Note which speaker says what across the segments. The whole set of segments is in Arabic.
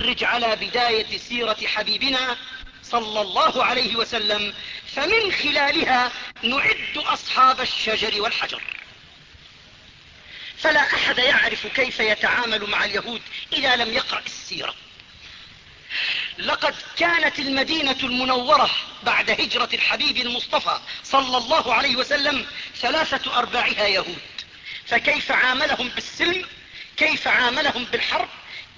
Speaker 1: نفرج على بداية سيرة حبيبنا صلى الله عليه وسلم فمن خلالها نعد أصحاب الشجر والحجر. فلا أحد يعرف كيف يتعامل مع اليهود إذا لم يقرأ السيرة. لقد كانت المدينة المنورة بعد هجرة الحبيب المصطفى صلى الله عليه وسلم ثلاثة أرباعها يهود. فكيف عاملهم بالسلم؟ كيف عاملهم بالحرب؟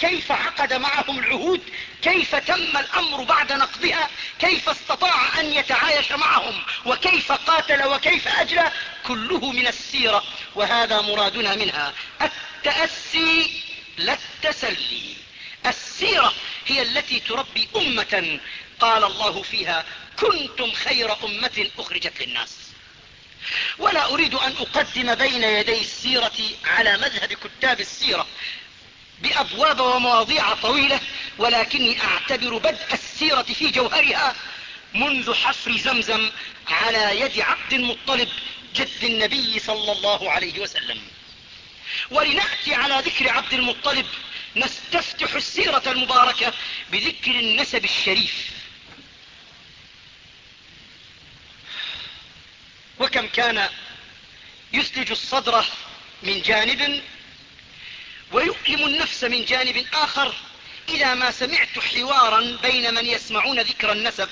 Speaker 1: كيف عقد معهم العهود؟ كيف تم الأمر بعد نقضها؟ كيف استطاع أن يتعايش معهم؟ وكيف قاتل؟ وكيف أجلى كله من السيرة وهذا مرادنا منها. التأسي لا التسلي. السيرة هي التي تربي أمة قال الله فيها كنتم خير أمة أخرجت للناس. ولا أريد أن أقدم بين يدي السيرة على مذهب كتاب السيرة. بأبواب ومواضيع طويلة ولكني أعتبر بدء السيرة في جوهرها منذ حفر زمزم على يد عبد المطلب جد النبي صلى الله عليه وسلم. ولنأتي على ذكر عبد المطلب نستفتح السيرة المباركة بذكر النسب الشريف. وكم كان يثلج الصدر من جانب ويؤلم النفس من جانب آخر إذا ما سمعت حوارا بين من يسمعون ذكر النسب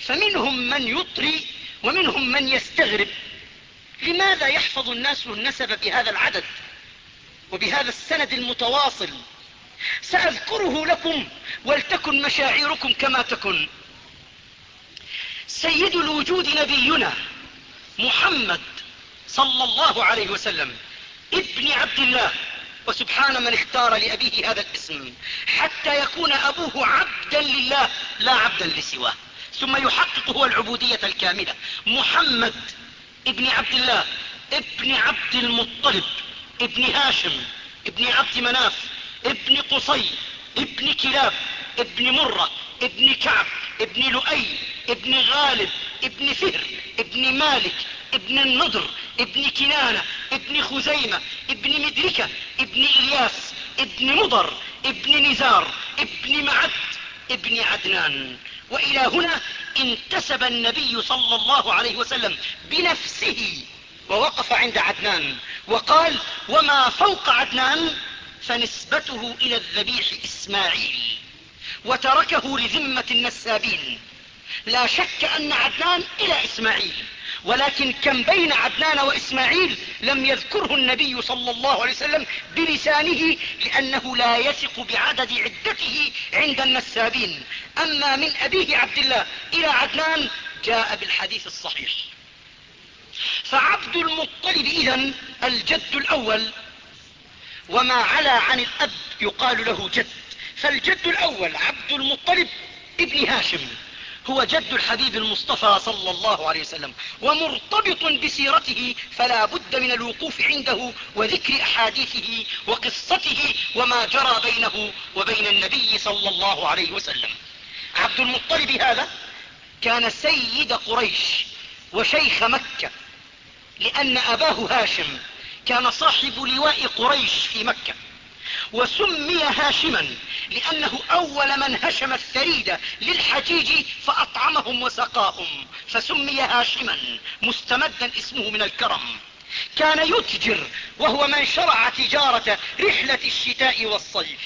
Speaker 1: فمنهم من يطري ومنهم من يستغرب. لماذا يحفظ الناس النسب بهذا العدد وبهذا السند المتواصل؟ سأذكره لكم ولتكن مشاعركم كما تكن. سيد الوجود نبينا محمد صلى الله عليه وسلم ابن عبد الله. وسبحان من اختار لأبيه هذا الاسم حتى يكون أبوه عبدا لله لا عبدا لسواه. ثم يحقق هو العبودية الكاملة. محمد ابن عبد الله ابن عبد المطلب ابن هاشم ابن عبد مناف ابن قصي ابن كلاب ابن مرة ابن كعب ابن لؤي ابن غالب ابن فهر ابن مالك ابن النضر ابن كنانة ابن خزيمة ابن مدركة ابن إلياس ابن مضر ابن نزار ابن معد ابن عدنان. وإلى هنا انتسب النبي صلى الله عليه وسلم بنفسه ووقف عند عدنان وقال وما فوق عدنان فنسبته إلى الذبيح إسماعيل وتركه لذمة النسابين. لا شك أن عدنان إلى إسماعيل. ولكن كم بين عدنان وإسماعيل لم يذكره النبي صلى الله عليه وسلم بلسانه لأنه لا يثق بعدد عدته عند النسابين. أما من أبيه عبد الله إلى عدنان جاء بالحديث الصحيح. فعبد المطلب إذا الجد الأول وما علا عن الأب يقال له جد. فالجد الأول عبد المطلب ابن هاشم. هو جد الحبيب المصطفى صلى الله عليه وسلم ومرتبط بسيرته فلا بد من الوقوف عنده وذكر أحاديثه وقصته وما جرى بينه وبين النبي صلى الله عليه وسلم. عبد المطلب هذا كان سيد قريش وشيخ مكة لأن أباه هاشم كان صاحب لواء قريش في مكة. وسمي هاشما لأنه أول من هشم الثريد للحجيج فأطعمهم وسقاهم. فسمي هاشما مستمدا اسمه من الكرم. كان يتجر وهو من شرع تجارة رحلة الشتاء والصيف.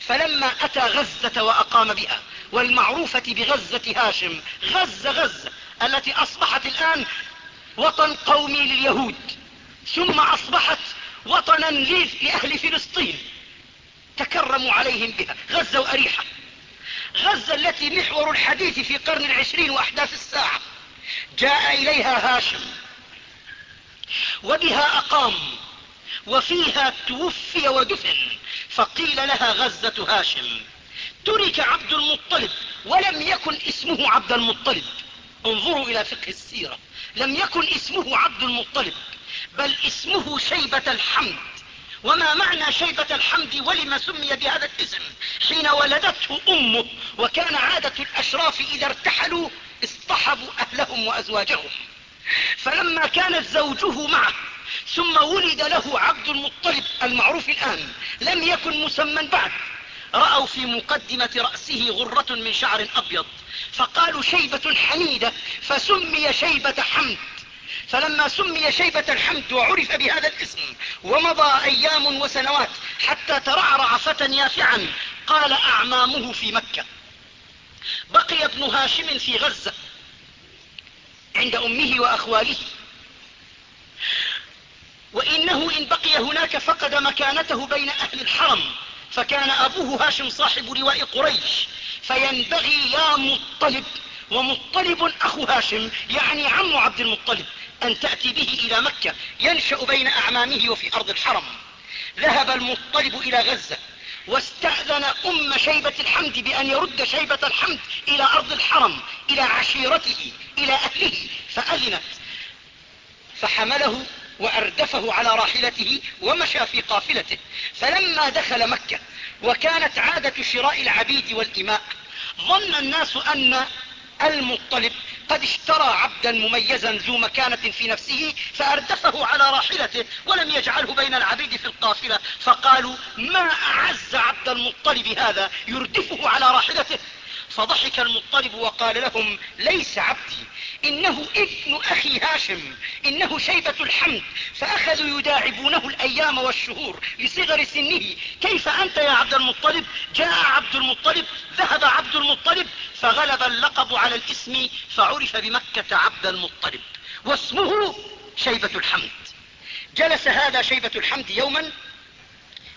Speaker 1: فلما أتى غزة وأقام بها والمعروفة بغزة هاشم غز غزة التي أصبحت الآن وطن قومي لليهود ثم أصبحت وطنا لأهل فلسطين. تكرموا عليهم بها. غزة وأريحة. غزة التي محور الحديث في قرن العشرين وأحداث الساعة. جاء إليها هاشم. وبها أقام. وفيها توفي ودفن. فقيل لها غزة هاشم. ترك عبد المطلب. ولم يكن اسمه عبد المطلب. انظروا إلى فقه السيرة. لم يكن اسمه عبد المطلب. بل اسمه شيبة الحمد. وما معنى شيبة الحمد ولم سمي بهذا الاسم؟ حين ولدته أمه وكان عادة الأشراف إذا ارتحلوا اصطحبوا أهلهم وأزواجهم. فلما كانت زوجه معه ثم ولد له عبد المطلب المعروف الآن لم يكن مسمى بعد. رأوا في مقدمة رأسه غرة من شعر أبيض فقالوا شيبة حميدة فسمي شيبة حمد. فلما سمي شيبة الحمد وعرف بهذا الاسم ومضى أيام وسنوات حتى ترعرع فتى يافعا قال أعمامه في مكة. بقي ابن هاشم في غزة عند أمه وأخواله. وإنه إن بقي هناك فقد مكانته بين أهل الحرم فكان أبوه هاشم صاحب لواء قريش فينبغي يا مطلب ومطلب أخو هاشم يعني عم عبد المطلب. أن تأتي به إلى مكة ينشأ بين أعمامه وفي أرض الحرم. ذهب المطلب إلى غزة واستأذن أم شيبة الحمد بأن يرد شيبة الحمد إلى أرض الحرم إلى عشيرته إلى أهله. فأذنت. فحمله وأردفه على راحلته ومشى في قافلته. فلما دخل مكة وكانت عادة شراء العبيد والإماء ظن الناس أن المطلب قد اشترى عبدا مميزا ذو مكانة في نفسه فأردفه على راحلته ولم يجعله بين العبيد في القافلة. فقالوا ما أعز عبد المطلب هذا؟ يردفه على راحلته. فضحك المطلب وقال لهم ليس عبدي إنه ابن أخي هاشم إنه شيبة الحمد فأخذوا يداعبونه الأيام والشهور لصغر سنه. كيف أنت يا عبد المطلب؟ جاء عبد المطلب ذهب عبد المطلب فغلب اللقب على الاسم فعرف بمكة عبد المطلب واسمه شيبة الحمد. جلس هذا شيبة الحمد يوما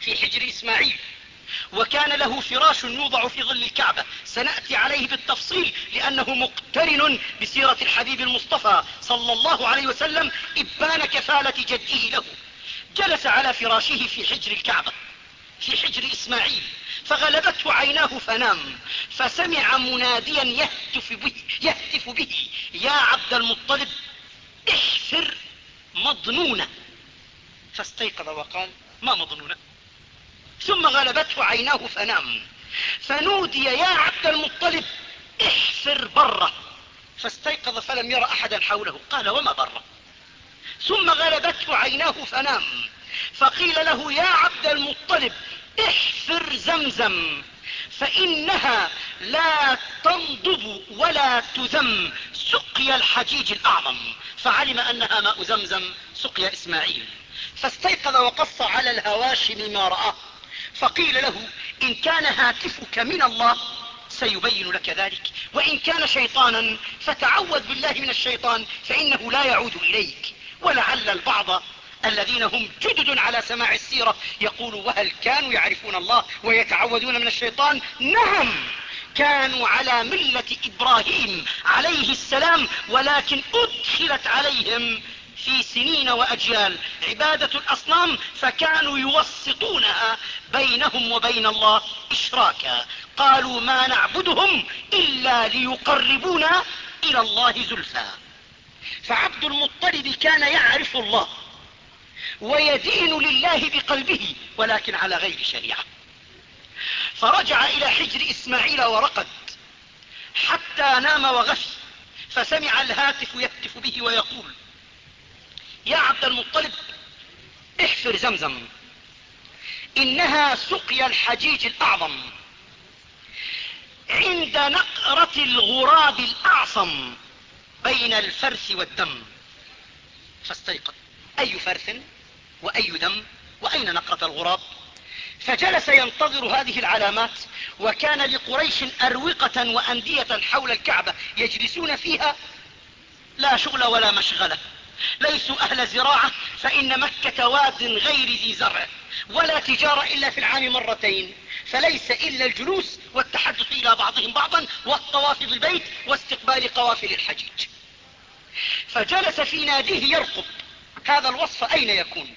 Speaker 1: في حجر إسماعيل. وكان له فراش يوضع في ظل الكعبة. سنأتي عليه بالتفصيل لأنه مقترن بسيرة الحبيب المصطفى صلى الله عليه وسلم إبان كفالة جده له. جلس على فراشه في حجر الكعبة في حجر إسماعيل فغلبته عيناه فنام فسمع مناديا يهتف به, يهتف به. يا عبد المطلب احفر مضنونة فاستيقظ وقال ما مضنونة ثم غلبته عيناه فنام. فنودي يا عبد المطلب احفر بره. فاستيقظ فلم ير أحدا حوله. قال وما بره؟ ثم غلبته عيناه فنام. فقيل له يا عبد المطلب احفر زمزم فإنها لا تنضب ولا تذم. سقي الحجيج الأعظم. فعلم أنها ماء زمزم سقيا إسماعيل. فاستيقظ وقص على الهواشم ما رآه. فقيل له إن كان هاتفك من الله سيبين لك ذلك. وإن كان شيطانا فتعوذ بالله من الشيطان فإنه لا يعود إليك. ولعل البعض الذين هم جدد على سماع السيرة يقولوا وهل كانوا يعرفون الله ويتعوذون من الشيطان؟ نعم كانوا على ملة إبراهيم عليه السلام ولكن أدخلت عليهم في سنين وأجيال عبادة الأصنام فكانوا يوسطونها بينهم وبين الله إشراكا. قالوا ما نعبدهم إلا ليقربونا إلى الله زلفى. فعبد المطلب كان يعرف الله ويدين لله بقلبه ولكن على غير شريعة. فرجع إلى حجر إسماعيل ورقد حتى نام وغفي فسمع الهاتف يهتف به ويقول يا عبد المطلب احفر زمزم. إنها سقيا الحجيج الأعظم عند نقرة الغراب الأعصم بين الفرث والدم. فاستيقظ. أي فرث وأي دم وأين نقرة الغراب؟ فجلس ينتظر هذه العلامات وكان لقريش أروقة وأندية حول الكعبة يجلسون فيها لا شغل ولا مشغلة. ليسوا أهل زراعة فإن مكة واد غير ذي زرع ولا تجارة إلا في العام مرتين. فليس إلا الجلوس والتحدث إلى بعضهم بعضا والطواف بالبيت واستقبال قوافل الحجيج. فجلس في ناديه يرقب. هذا الوصف أين يكون؟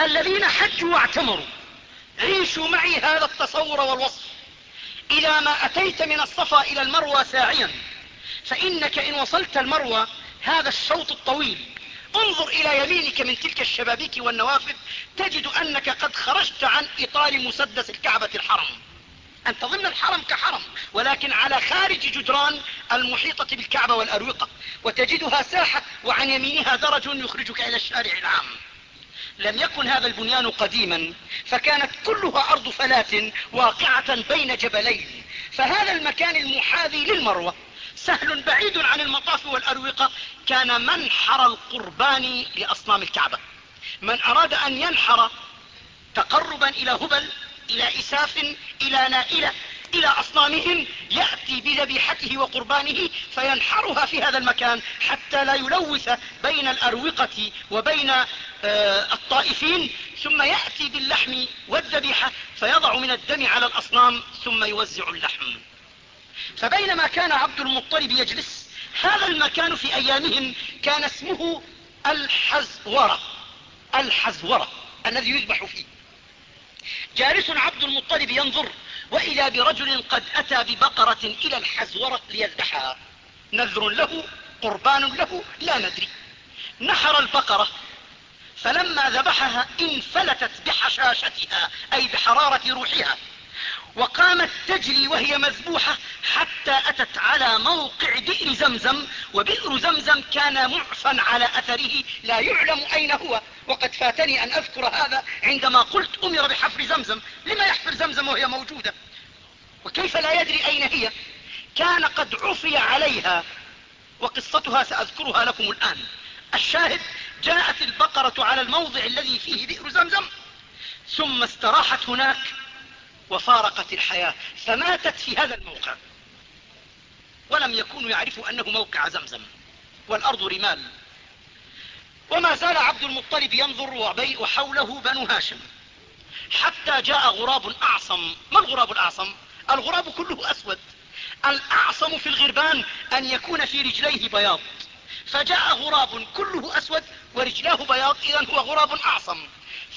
Speaker 1: الذين حجوا واعتمروا. عيشوا معي هذا التصور والوصف. إذا ما أتيت من الصفا إلى المروى ساعيا فإنك إن وصلت المروى هذا الشوط الطويل. انظر إلى يمينك من تلك الشبابيك والنوافذ تجد أنك قد خرجت عن إطار مسدس الكعبة الحرم. أنت ضمن الحرم كحرم ولكن على خارج جدران المحيطة بالكعبة والأروقة وتجدها ساحة وعن يمينها درج يخرجك إلى الشارع العام. لم يكن هذا البنيان قديما فكانت كلها أرض فلاة واقعة بين جبلين. فهذا المكان المحاذي للمروة. سهل بعيد عن المطاف والأروقة. كان منحر القربان لأصنام الكعبة. من أراد أن ينحر تقربا إلى هبل إلى إساف إلى نائلة إلى أصنامهم يأتي بذبيحته وقربانه فينحرها في هذا المكان حتى لا يلوث بين الأروقة وبين آه، الطائفين. ثم يأتي باللحم والذبيحة فيضع من الدم على الأصنام ثم يوزع اللحم. فبينما كان عبد المطلب يجلس هذا المكان في أيامهم كان اسمه الحزورة الحزورة الذي يذبح فيه. جالس عبد المطلب ينظر وإذا برجل قد أتى ببقرة إلى الحزورة ليذبحها. نذر له قربان له لا ندري. نحر البقرة فلما ذبحها انفلتت بحشاشتها أي بحرارة روحها. وقامت تجري وهي مذبوحة حتى أتت على موقع بئر زمزم وبئر زمزم كان معفا على أثره لا يعلم أين هو. وقد فاتني أن أذكر هذا عندما قلت أمر بحفر زمزم. لما يحفر زمزم وهي موجودة؟ وكيف لا يدري أين هي؟ كان قد عفي عليها. وقصتها سأذكرها لكم الآن. الشاهد جاءت البقرة على الموضع الذي فيه بئر زمزم ثم استراحت هناك وفارقت الحياة فماتت في هذا الموقع. ولم يكونوا يعرفوا أنه موقع زمزم والأرض رمال. وما زال عبد المطلب ينظر وحوله بنو هاشم. حتى جاء غراب أعصم. ما الغراب الأعصم؟ الغراب كله أسود. الأعصم في الغربان أن يكون في رجليه بياض. فجاء غراب كله أسود ورجلاه بياض إذا هو غراب أعصم.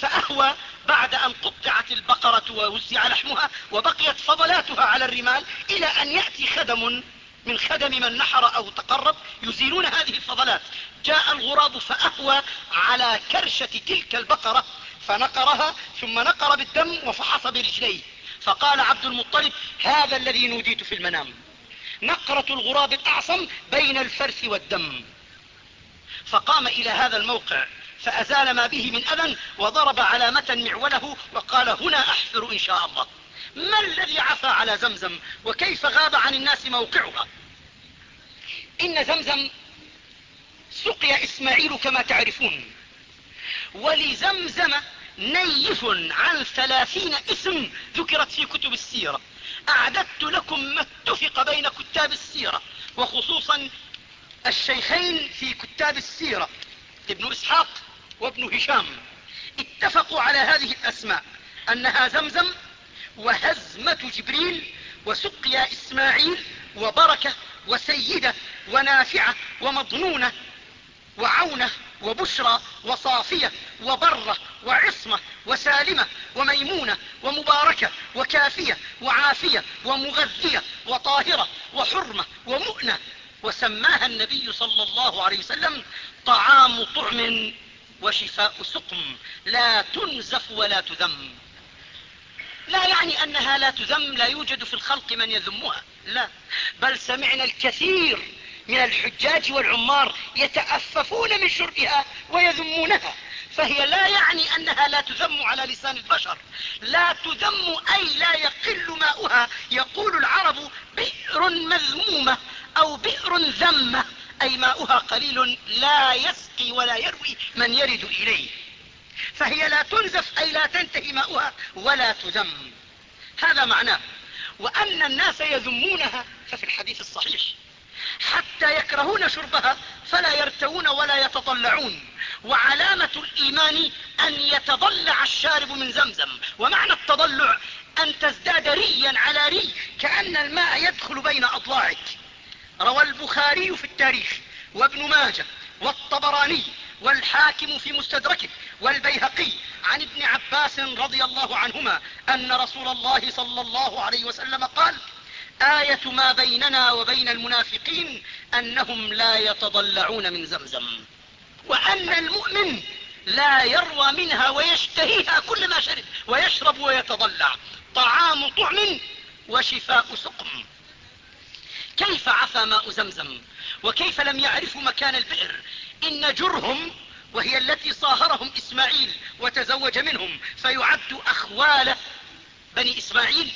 Speaker 1: فأهوى بعد أن قطعت البقرة ووزع لحمها وبقيت فضلاتها على الرمال إلى أن يأتي خدم من خدم من نحر أو تقرب يزيلون هذه الفضلات. جاء الغراب فأهوى على كرشة تلك البقرة فنقرها ثم نقر بالدم وفحص برجليه. فقال عبد المطلب هذا الذي نوديت في المنام. نقرة الغراب الأعصم بين الفرث والدم. فقام إلى هذا الموقع فأزال ما به من أذى وضرب علامة معوله وقال هنا أحفر إن شاء الله. ما الذي عفى على زمزم وكيف غاب عن الناس موقعها؟ إن زمزم سقي إسماعيل كما تعرفون. ولزمزم نيف عن ثلاثين اسم ذكرت في كتب السيرة. أعددت لكم ما اتفق بين كتاب السيرة وخصوصا الشيخين في كتاب السيرة. ابن إسحاق وابن هشام اتفقوا على هذه الأسماء أنها زمزم وهزمة جبريل وسقيا إسماعيل وبركة وسيدة ونافعة ومضنونة وعونة وبشرى وصافية وبرة وعصمة وسالمة وميمونة ومباركة وكافية وعافية ومغذية وطاهرة وحرمة ومؤنة. وسماها النبي صلى الله عليه وسلم طعام طعم وشفاء سقم. لا تنزف ولا تذم. لا يعني أنها لا تذم لا يوجد في الخلق من يذمها. لا. بل سمعنا الكثير من الحجاج والعمار يتأففون من شربها ويذمونها. فهي لا يعني أنها لا تذم على لسان البشر. لا تذم أي لا يقل ماؤها. يقول العرب بئر مذمومة أو بئر ذمة. أي ماؤها قليل لا يسقي ولا يروي من يرد إليه. فهي لا تنزف أي لا تنتهي ماؤها ولا تذم. هذا معناه. وأن الناس يذمونها ففي الحديث الصحيح حتى يكرهون شربها فلا يرتوون ولا يتطلعون. وعلامة الإيمان أن يتضلع الشارب من زمزم. ومعنى التضلع أن تزداد ريا على ري كأن الماء يدخل بين روى البخاري في التاريخ وابن ماجه والطبراني والحاكم في مستدركه والبيهقي عن ابن عباس رضي الله عنهما أن رسول الله صلى الله عليه وسلم قال آية ما بيننا وبين المنافقين أنهم لا يتضلعون من زمزم وأن المؤمن لا يروى منها ويشتهيها كل ما شرب ويشرب ويتضلع طعام طعم وشفاء سقم. كيف عفى ماء زمزم؟ وكيف لم يعرفوا مكان البئر؟ إن جرهم وهي التي صاهرهم إسماعيل وتزوج منهم فيعد أخوال بني إسماعيل.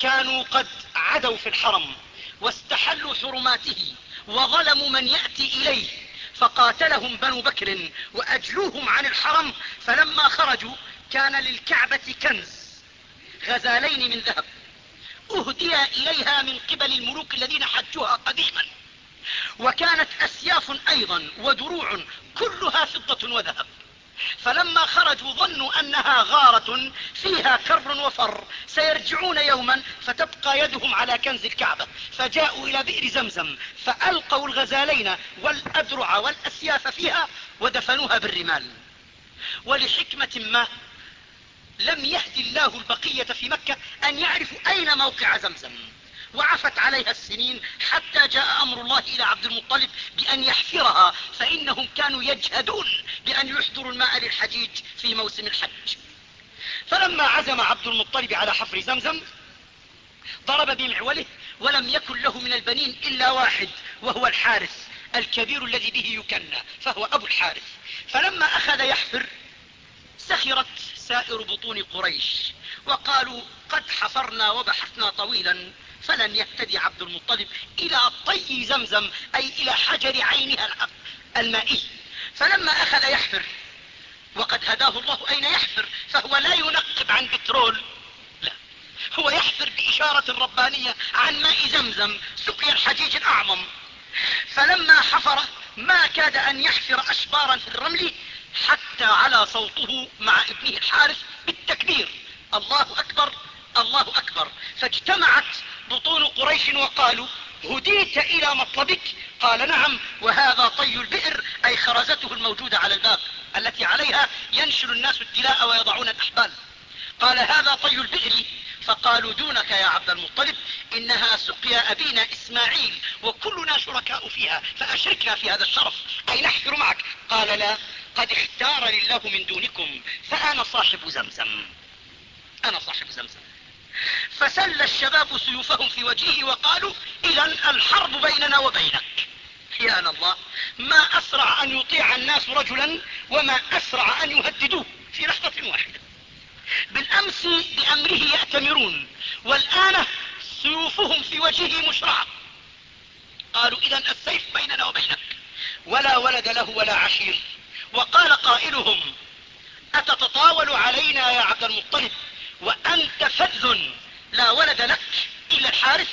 Speaker 1: كانوا قد عدوا في الحرم واستحلوا حرماته وظلموا من يأتي إليه فقاتلهم بنو بكر وأجلوهم عن الحرم. فلما خرجوا كان للكعبة كنز غزالين من ذهب. أهدي إليها من قبل الملوك الذين حجوها قديما. وكانت أسياف أيضا ودروع كلها فضة وذهب. فلما خرجوا ظنوا أنها غارة فيها كر وفر. سيرجعون يوما فتبقى يدهم على كنز الكعبة. فجاءوا إلى بئر زمزم فألقوا الغزالين والأدرع والأسياف فيها ودفنوها بالرمال. ولحكمة ما لم يهد الله البقية في مكة أن يعرفوا أين موقع زمزم. وعفت عليها السنين حتى جاء أمر الله إلى عبد المطلب بأن يحفرها فإنهم كانوا يجهدون بأن يحضروا الماء للحجيج في موسم الحج. فلما عزم عبد المطلب على حفر زمزم ضرب بمعوله ولم يكن له من البنين إلا واحد وهو الحارث الكبير الذي به يكنى فهو أبو الحارث. فلما أخذ يحفر سخرت سائر بطون قريش. وقالوا قد حفرنا وبحثنا طويلا فلن يهتدي عبد المطلب إلى طي زمزم أي إلى حجر عينها المائي. فلما أخذ يحفر وقد هداه الله أين يحفر فهو لا ينقب عن بترول. لا هو يحفر بإشارة ربانية عن ماء زمزم سقي الحجيج الأعظم. فلما حفر ما كاد أن يحفر أشبارا في الرمل حتى على صوته مع ابنه الحارث بالتكبير. الله أكبر الله أكبر. فاجتمعت بطون قريش وقالوا هديت إلى مطلبك. قال نعم وهذا طي البئر أي خرزته الموجودة على الباب التي عليها ينشل الناس التلاء ويضعون الأحبال. قال هذا طي البئر. فقالوا دونك يا عبد المطلب إنها سقيا أبينا إسماعيل وكلنا شركاء فيها فأشركنا في هذا الشرف. أي نحفر معك؟ قال لا قد اختار لله من دونكم فأنا صاحب زمزم. أنا صاحب زمزم. فسل الشباب سيوفهم في وجهه وقالوا إذا الحرب بيننا وبينك. يا الله ما أسرع أن يطيع الناس رجلا وما أسرع أن يهددوه في لحظة واحدة. بالأمس بأمره يأتمرون والآن سيوفهم في وجهه مشرعة قالوا إذا السيف بيننا وبينك ولا ولد له ولا عشير. وقال قائلهم أتتطاول علينا يا عبد المطلب وأنت فذ لا ولد لك إلا الحارث؟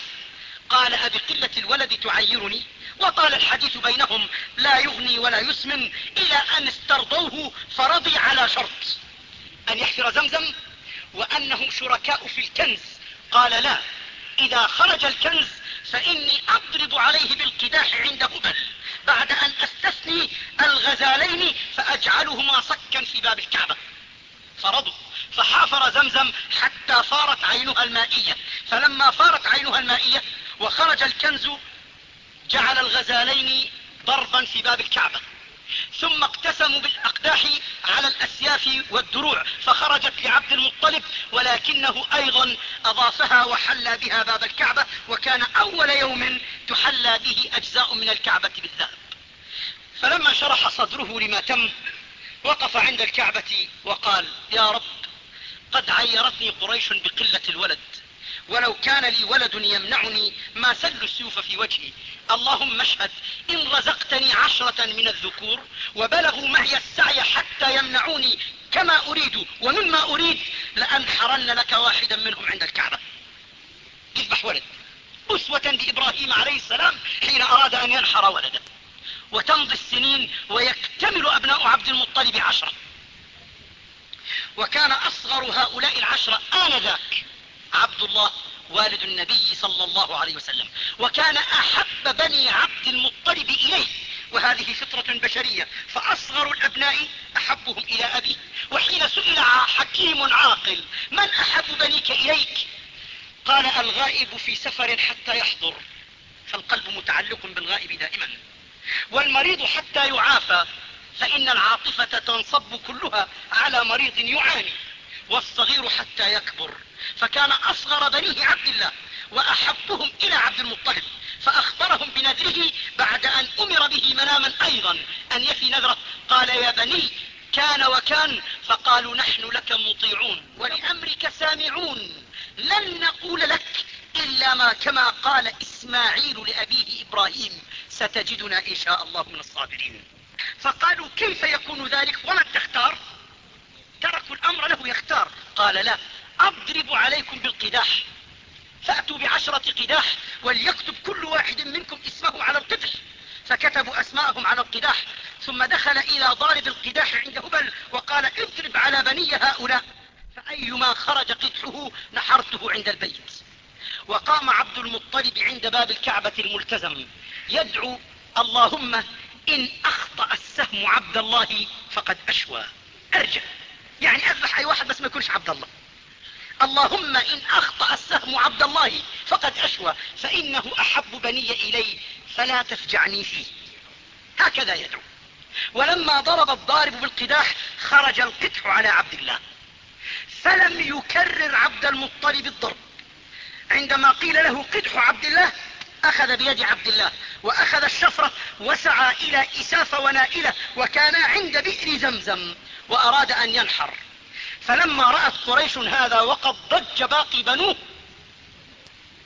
Speaker 1: قال أبقلة الولد تعيرني؟ وطال الحديث بينهم لا يغني ولا يسمن إلى أن استرضوه فرضي على شرط. أن يحفر زمزم وأنهم شركاء في الكنز. قال لا إذا خرج الكنز فإني أضرب عليه بالقداح عند هبل بعد أن أستثني الغزالين فأجعلهما صكا في باب الكعبة. فرضوا فحافر زمزم حتى فارت عينها المائية. فلما فارت عينها المائية وخرج الكنز جعل الغزالين ضربا في باب الكعبة. ثم اقتسموا بالأقداح على الأسياف والدروع فخرجت لعبد المطلب ولكنه أيضا أضافها وحلى بها باب الكعبة وكان أول يوم تحلى به أجزاء من الكعبة بالذهب. فلما شرح صدره لما تم وقف عند الكعبة وقال يا رب قد عيرتني قريش بقلة الولد. ولو كان لي ولد يمنعني ما سل السيوف في وجهي. اللهم اشهد إن رزقتني عشرة من الذكور وبلغوا معي السعي حتى يمنعوني كما أريد ومما أريد لأنحرن لك واحدا منهم عند الكعبة. يذبح ولد. أسوة بإبراهيم عليه السلام حين أراد أن ينحر ولده. وتمضي السنين ويكتمل أبناء عبد المطلب عشرة. وكان أصغر هؤلاء العشرة آنذاك. عبد الله والد النبي صلى الله عليه وسلم. وكان أحب بني عبد المطلب إليه. وهذه فطرة بشرية. فأصغر الأبناء أحبهم إلى أبيه وحين سئل حكيم عاقل من أحب بنيك إليك؟ قال الغائب في سفر حتى يحضر. فالقلب متعلق بالغائب دائما. والمريض حتى يعافى فإن العاطفة تنصب كلها على مريض يعاني. والصغير حتى يكبر. فكان أصغر بنيه عبد الله وأحبهم إلى عبد المطلب فأخبرهم بنذره بعد أن أمر به مناما أيضا أن يفي نذره. قال يا بني كان وكان فقالوا نحن لك مطيعون ولأمرك سامعون. لن نقول لك إلا ما كما قال إسماعيل لأبيه إبراهيم ستجدنا إن شاء الله من الصابرين. فقالوا كيف يكون ذلك ومن تختار؟ تركوا الأمر له يختار. قال لا أضرب عليكم بالقداح. فأتوا بعشرة قداح وليكتب كل واحد منكم اسمه على القدح. فكتبوا أسماءهم على القداح. ثم دخل إلى ضارب القداح عند هبل وقال اضرب على بني هؤلاء. فأيما خرج قدحه نحرته عند البيت. وقام عبد المطلب عند باب الكعبة الملتزم. يدعو اللهم إن أخطأ السهم عبد الله فقد أشوى. أرجع. يعني أذبح أي واحد بس ما يكونش عبد الله. اللهم إن أخطأ السهم عبد الله فقد أشوى فإنه أحب بني إلي فلا تفجعني فيه. هكذا يدعو. ولما ضرب الضارب بالقداح خرج القدح على عبد الله. فلم يكرر عبد المطلب الضرب. عندما قيل له قدح عبد الله أخذ بيد عبد الله وأخذ الشفرة وسعى إلى إساف ونائلة وكان عند بئر زمزم وأراد أن ينحر. فلما رأت قريش هذا وقد ضج باقي بنوه.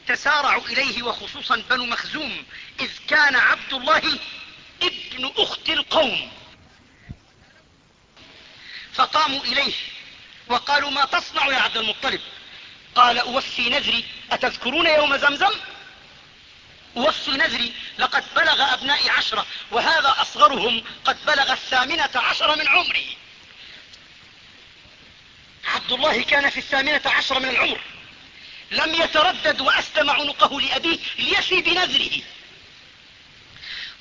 Speaker 1: تسارعوا إليه وخصوصا بنو مخزوم إذ كان عبد الله ابن أخت القوم. فقاموا إليه وقالوا ما تصنع يا عبد المطلب؟ قال أوفي نذري أتذكرون يوم زمزم؟ أوفي نذري لقد بلغ أبنائي عشرة وهذا أصغرهم قد بلغ الثامنة عشر من عمري. عبد الله كان في الثامنة عشر من العمر. لم يتردد وأسلم عنقه لأبيه ليفي بنذره.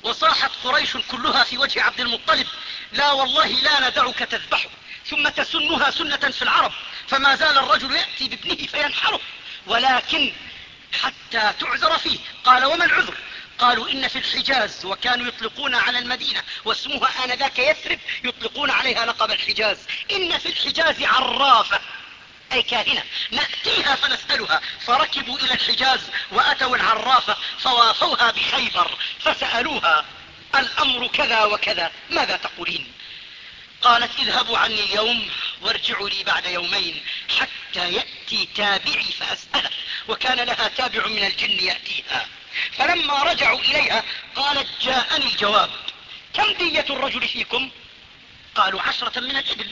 Speaker 1: وصاحت قريش كلها في وجه عبد المطلب لا والله لا ندعك تذبحه ثم تسنها سنة في العرب فما زال الرجل يأتي بابنه فينحره. ولكن حتى تعذر فيه. قال وما العذر؟ قالوا إن في الحجاز وكانوا يطلقون على المدينة واسمها آنذاك يثرب يطلقون عليها لقب الحجاز. إن في الحجاز عرافة أي كاهنة نأتيها فنسألها. فركبوا إلى الحجاز وأتوا العرافة فوافوها بخيبر فسألوها الأمر كذا وكذا ماذا تقولين؟ قالت اذهبوا عني اليوم وارجعوا لي بعد يومين حتى يأتي تابعي فأسأله وكان لها تابع من الجن يأتيها. فلما رجعوا إليها قالت جاءني الجواب كم دية الرجل فيكم؟ قالوا عشرة من الإبل.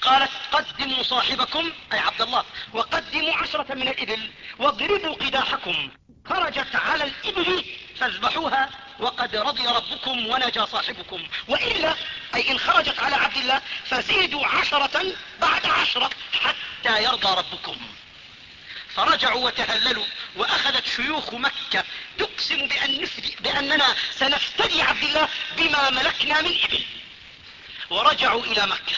Speaker 1: قالت قدموا صاحبكم أي عبد الله وقدموا عشرة من الإبل واضربوا قداحكم. خرجت على الإبل فاذبحوها. وقد رضي ربكم ونجى صاحبكم. وإلا أي إن خرجت على عبد الله فزيدوا عشرة بعد عشرة حتى يرضى ربكم. فرجعوا وتهللوا وأخذت شيوخ مكة. تقسم بأن بأننا سنفتدي عبد الله بما ملكنا من إبل. ورجعوا إلى مكة.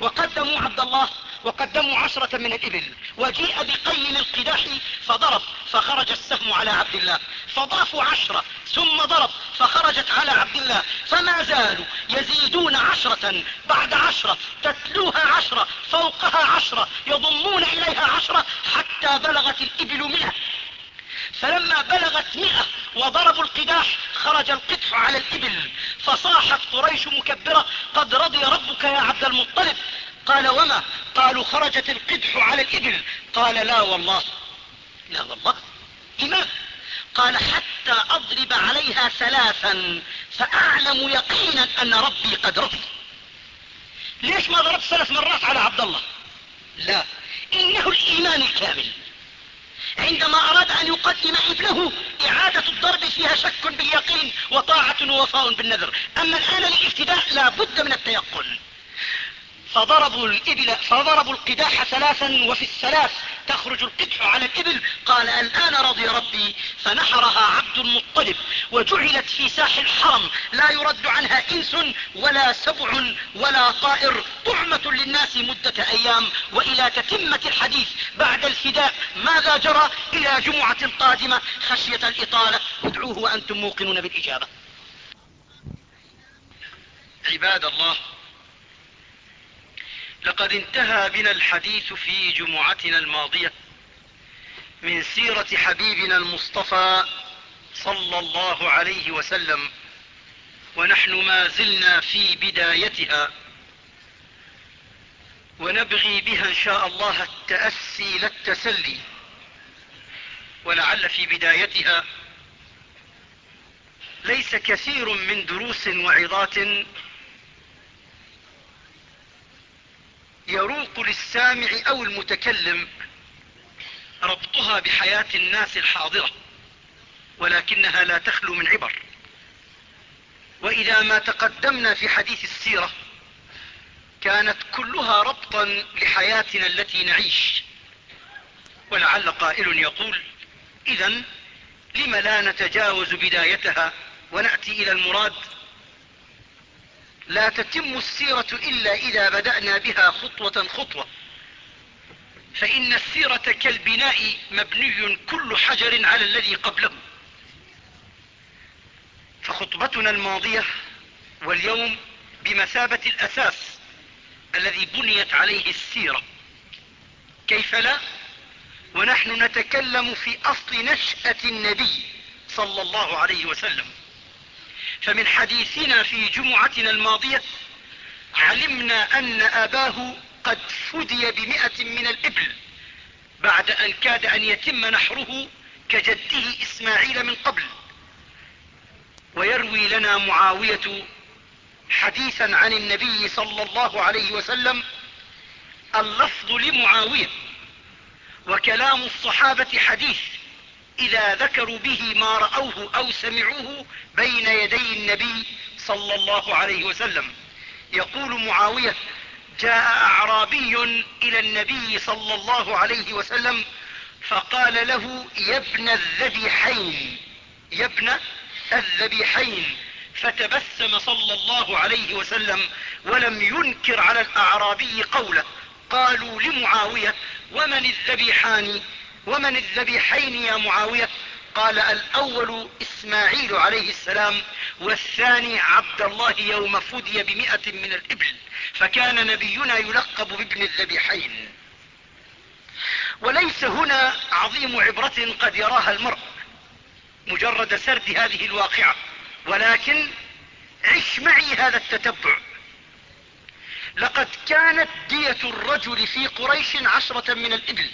Speaker 1: وقدموا عبد الله وقدموا عشرة من الإبل وجيء بقيم القداح فضرب فخرج السهم على عبد الله. فضافوا عشرة ثم ضرب فخرجت على عبد الله. فما زالوا يزيدون عشرة بعد عشرة تتلوها عشرة فوقها عشرة يضمون إليها عشرة حتى بلغت الإبل مئة. فلما بلغت مئة وضربوا القداح خرج القدح على الإبل. فصاحت قريش مكبرة قد رضي ربك يا عبد المطلب. قال وما؟ قالوا خرجت القدح على الإبل. قال لا والله. لا والله. لماذا قال حتى أضرب عليها ثلاثا فأعلم يقينا أن ربي قد رضي ليش ما ضربت ثلاث مرات على عبد الله؟ لا. إنه الإيمان الكامل. عندما أراد أن يقدم ابنه إعادة الضرب فيها شك باليقين وطاعة ووفاء بالنذر. أما الآن للافتداء لا بد من التيقن. فضربوا الإبل فضربوا القداح ثلاثا وفي الثلاث تخرج القدح على الإبل. قال الآن رضي ربي فنحرها عبد المطلب وجعلت في ساح الحرم لا يرد عنها إنس ولا سبع ولا طائر. طعمة للناس مدة أيام وإلى تتمة الحديث بعد الفداء. ماذا جرى؟ إلى جمعة قادمة. خشية الإطالة. ادعوه وأنتم موقنون بالإجابة. عباد الله لقد انتهى بنا الحديث في جمعتنا الماضية من سيرة حبيبنا المصطفى صلى الله عليه وسلم ونحن ما زلنا في بدايتها ونبغي بها إن شاء الله التأسي لا التسلي ولعل في بدايتها ليس كثير من دروس وعظات يروق للسامع أو المتكلم ربطها بحياة الناس الحاضرة ولكنها لا تخلو من عبر. وإذا ما تقدمنا في حديث السيرة كانت كلها ربطا لحياتنا التي نعيش. ولعل قائل يقول اذا لم لا نتجاوز بدايتها ونأتي إلى المراد؟ لا تتم السيرة إلا إذا بدأنا بها خطوة خطوة. فإن السيرة كالبناء مبني كل حجر على الذي قبله. فخطبتنا الماضية واليوم بمثابة الأساس الذي بنيت عليه السيرة. كيف لا؟ ونحن نتكلم في أصل نشأة النبي صلى الله عليه وسلم. فمن حديثنا في جمعتنا الماضية علمنا أن أباه قد فدي بمئة من الإبل بعد أن كاد أن يتم نحره كجده إسماعيل من قبل. ويروي لنا معاوية حديثا عن النبي صلى الله عليه وسلم اللفظ لمعاوية وكلام الصحابة حديث إذا ذكروا به ما رأوه أو سمعوه بين يدي النبي صلى الله عليه وسلم. يقول معاوية جاء أعرابي إلى النبي صلى الله عليه وسلم فقال له يا ابن الذبيحين يا ابن الذبيحين. فتبسم صلى الله عليه وسلم ولم ينكر على الأعرابي قوله. قالوا لمعاوية ومن الذبيحان؟ ومن الذبيحين يا معاوية؟ قال الأول إسماعيل عليه السلام والثاني عبد الله يوم فدي بمئة من الإبل فكان نبينا يلقب بابن الذبيحين. وليس هنا عظيم عبرة قد يراها المرء مجرد سرد هذه الواقعة ولكن عش معي هذا التتبع. لقد كانت دية الرجل في قريش عشرة من الإبل.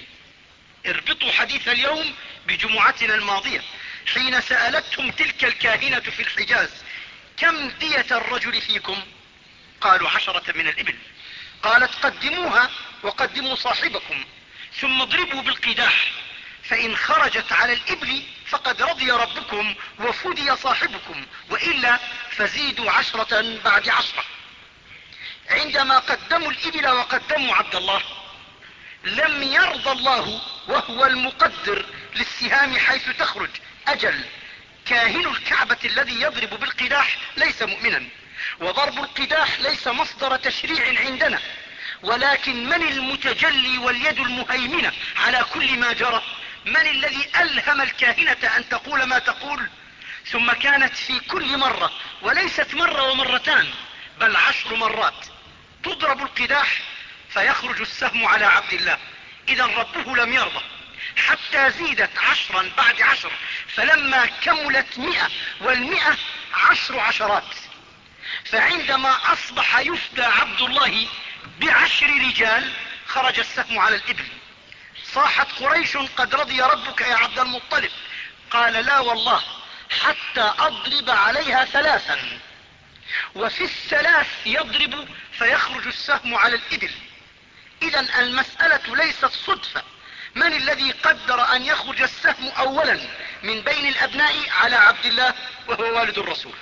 Speaker 1: اربطوا حديث اليوم بجمعتنا الماضية حين سألتهم تلك الكاهنة في الحجاز كم دية الرجل فيكم؟ قالوا عشرة من الإبل. قالت قدموها وقدموا صاحبكم ثم اضربوا بالقداح فإن خرجت على الإبل فقد رضي ربكم وفدي صاحبكم وإلا فزيدوا عشرة بعد عشرة. عندما قدموا الإبل وقدموا عبد الله لم يرضى الله وهو المقدر للسهام حيث تخرج. أجل كاهن الكعبة الذي يضرب بالقداح ليس مؤمنا وضرب القداح ليس مصدر تشريع عندنا ولكن من المتجلي واليد المهيمنة على كل ما جرى؟ من الذي ألهم الكاهنة أن تقول ما تقول؟ ثم كانت في كل مرة وليست مرة ومرتان بل عشر مرات تضرب القداح فيخرج السهم على عبد الله. إذا ربه لم يرضى. حتى زيدت عشرا بعد عشر. فلما كملت مئة والمئة عشر عشرات. فعندما أصبح يفدى عبد الله بعشر رجال خرج السهم على الإبل. صاحت قريش قد رضي ربك يا عبد المطلب. قال لا والله حتى أضرب عليها ثلاثا. وفي الثلاث يضرب فيخرج السهم على الإبل. اذا المسألة ليست صدفة. من الذي قدر أن يخرج السهم اولا من بين الأبناء؟ على عبد الله وهو والد الرسول.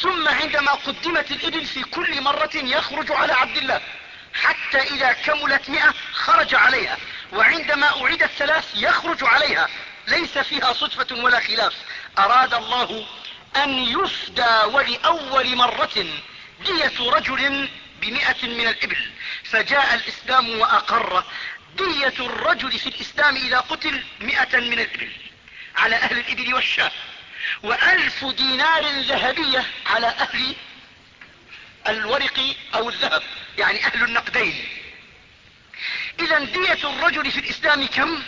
Speaker 1: ثم عندما قدمت الإبل في كل مرة يخرج على عبد الله حتى إذا كملت مئة خرج عليها. وعندما اعيد الثلاث يخرج عليها. ليس فيها صدفة ولا خلاف. أراد الله أن يفدى ولأول مرة دية رجل بمئة من الإبل. فجاء الإسلام وأقر دية الرجل في الإسلام إذا قتل مئة من الإبل على أهل الإبل والشاة وألف دينار ذهبية على أهل الورق أو الذهب يعني أهل النقدين. اذا دية الرجل في الإسلام كم؟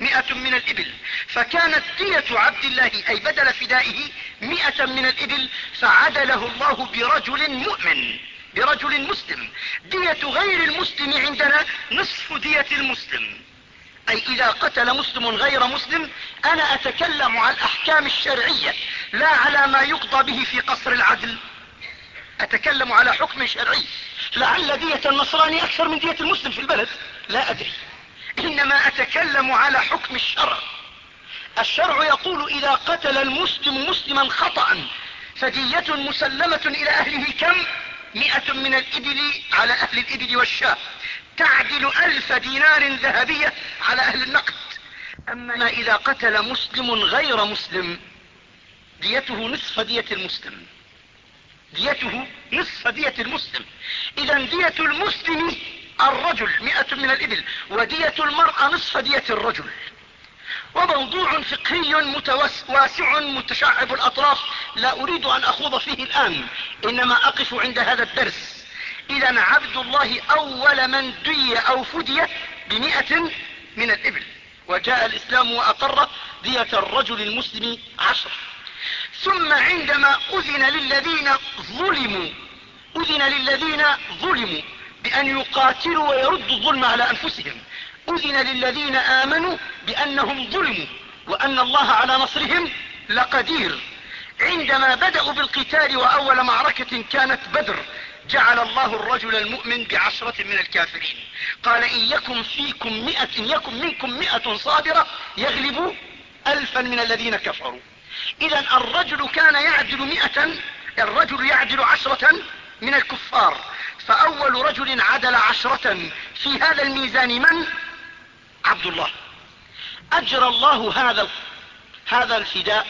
Speaker 1: مئة من الإبل. فكانت دية عبد الله أي بدل فدائه مئة من الإبل فعدله الله برجل مؤمن. برجل مسلم. دية غير المسلم عندنا نصف دية المسلم. أي إذا قتل مسلم غير مسلم أنا أتكلم عن الأحكام الشرعية لا على ما يقضى به في قصر العدل. أتكلم على حكم شرعي. لعل دية النصراني أكثر من دية المسلم في البلد. لا أدري. إنما أتكلم على حكم الشرع. الشرع يقول إذا قتل المسلم مسلما خطأ فدية مسلمة إلى أهله كم؟ مئة من الإبل على أهل الإبل والشاة. تعدل ألف دينار ذهبية على أهل النقد. أما إذا قتل مسلم غير مسلم ديته نصف دية المسلم. ديته نصف دية المسلم. إذا دية المسلم الرجل مئة من الإبل ودية المرأة نصف دية الرجل. وموضوع فقهي واسع متشعب الأطراف لا أريد أن أخوض فيه الآن إنما أقف عند هذا الدرس. إذا عبد الله أول من دي أو فدي بمئة من الإبل وجاء الإسلام وأقر دية الرجل المسلم عشر. ثم عندما أذن للذين ظلموا أذن للذين ظلموا بأن يقاتلوا ويردوا الظلم على أنفسهم أذن للذين آمنوا بأنهم ظلموا وأن الله على نصرهم لقدير. عندما بدأوا بالقتال وأول معركة كانت بدر جعل الله الرجل المؤمن بعشرة من الكافرين. قال إن يكن فيكم مئة إن يكن منكم مئة صابرة يغلب ألفا من الذين كفروا. إذا الرجل كان يعدل مئة الرجل يعدل عشرة من الكفار. فأول رجل عدل عشرة. في هذا الميزان من؟ عبد الله. أجرى الله هذا هذا الفداء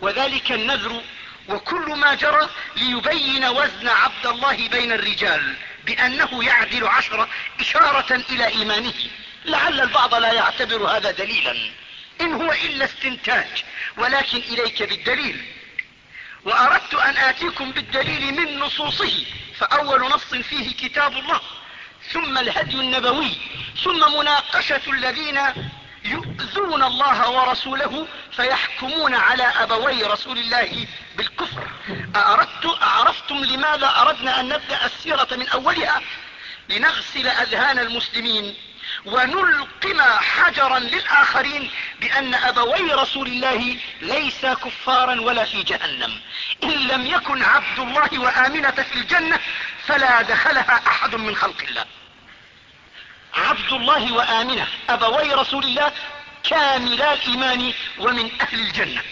Speaker 1: وذلك النذر وكل ما جرى ليبين وزن عبد الله بين الرجال بأنه يعدل عشرة إشارة إلى إيمانه. لعل البعض لا يعتبر هذا دليلا. إن هو إلا استنتاج ولكن إليك بالدليل. وأردت أن آتيكم بالدليل من نصوصه فأول نص فيه كتاب الله. ثم الهدي النبوي ثم مناقشة الذين يؤذون الله ورسوله فيحكمون على أبوي رسول الله بالكفر. أردت أعرفتم لماذا أردنا أن نبدأ السيرة من أولها؟ لنغسل أذهان المسلمين. ونلقم حجرا للآخرين بأن أبوي رسول الله ليس كفارا ولا في جهنم. إن لم يكن عبد الله وآمنة في الجنة فلا دخلها أحد من خلق الله. عبد الله وآمنة أبوي رسول الله كاملا الإيمان ومن أهل الجنة.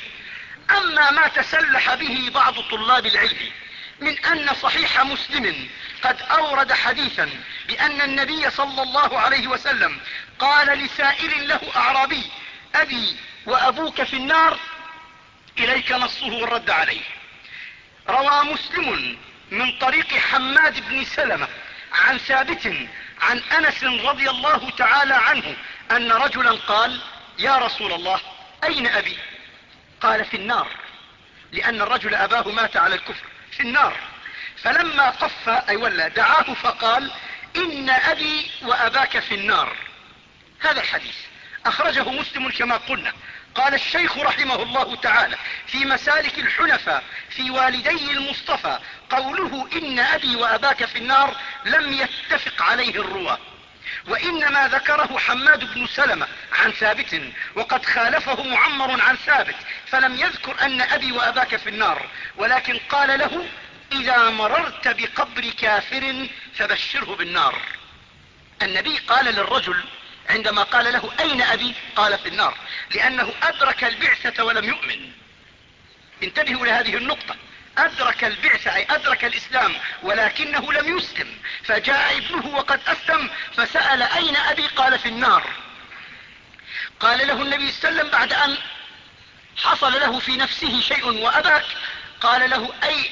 Speaker 1: أما ما تسلح به بعض طلاب العلم من أن صحيح مسلم قد أورد حديثا بأن النبي صلى الله عليه وسلم قال لسائل له أعرابي أبي وأبوك في النار إليك نصه والرد عليه. روى مسلم من طريق حماد بن سلمة عن ثابت عن أنس رضي الله تعالى عنه أن رجلا قال يا رسول الله أين أبي؟ قال في النار لأن الرجل أباه مات على الكفر. في النار. فلما قف أي ولا دعاه فقال إن أبي وأباك في النار. هذا الحديث. أخرجه مسلم كما قلنا. قال الشيخ رحمه الله تعالى في مسالك الحنفاء في والدي المصطفى قوله إن أبي وأباك في النار لم يتفق عليه الرواة. وإنما ذكره حماد بن سلمة عن ثابت وقد خالفه معمر عن ثابت فلم يذكر أن أبي وأباك في النار ولكن قال له إذا مررت بقبر كافر فبشره بالنار. النبي قال للرجل عندما قال له أين أبي؟ قال في النار لأنه أدرك البعثة ولم يؤمن. انتبهوا لهذه النقطة. أدرك البعثة أي أدرك الإسلام ولكنه لم يسلم. فجاء ابنه وقد أسلم فسأل أين أبي؟ قال في النار. قال له النبي صلى الله عليه وسلم بعد أن حصل له في نفسه شيء وأباك قال له أي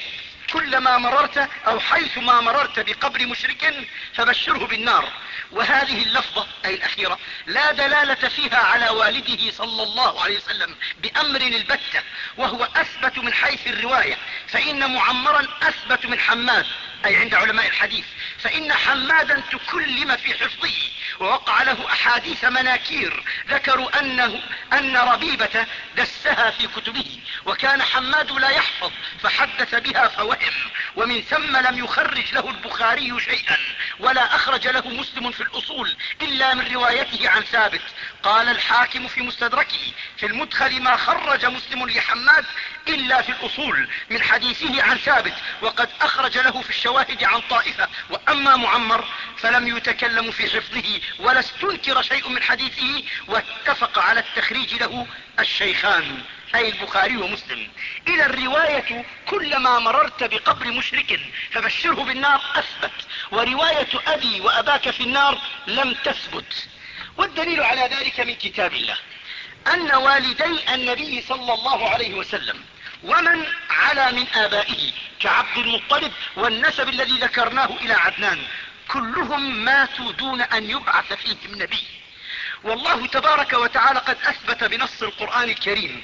Speaker 1: كلما مررت أو حيثما مررت بقبر مشرك فبشره بالنار. وهذه اللفظة أي الأخيرة لا دلالة فيها على والده صلى الله عليه وسلم بأمر البتة وهو أثبت من حيث الرواية فإن معمرا أثبت من حماد. أي عند علماء الحديث فإن حمادا تكلم في حفظه ووقع له أحاديث مناكير ذكروا أنه أن ربيبة دسها في كتبه وكان حماد لا يحفظ فحدث بها فوهم ومن ثم لم يخرج له البخاري شيئا ولا أخرج له مسلم في الأصول إلا من روايته عن ثابت. قال الحاكم في مستدركه في المدخل ما خرج مسلم لحماد إلا في الأصول من حديثه عن ثابت وقد أخرج له في الشواهد عن طائفة وأما معمر فلم يتكلم في حفظه ولا استنكر شيء من حديثه واتفق على التخريج له الشيخان أي البخاري ومسلم. إلى الرواية كلما مررت بقبر مشرك فبشره بالنار أثبت ورواية أبي وأباك في النار لم تثبت. والدليل على ذلك من كتاب الله أن والدي النبي صلى الله عليه وسلم ومن على من آبائه كعبد المطلب والنسب الذي ذكرناه إلى عدنان. كلهم ماتوا دون أن يبعث فيهم نبي. والله تبارك وتعالى قد أثبت بنص القرآن الكريم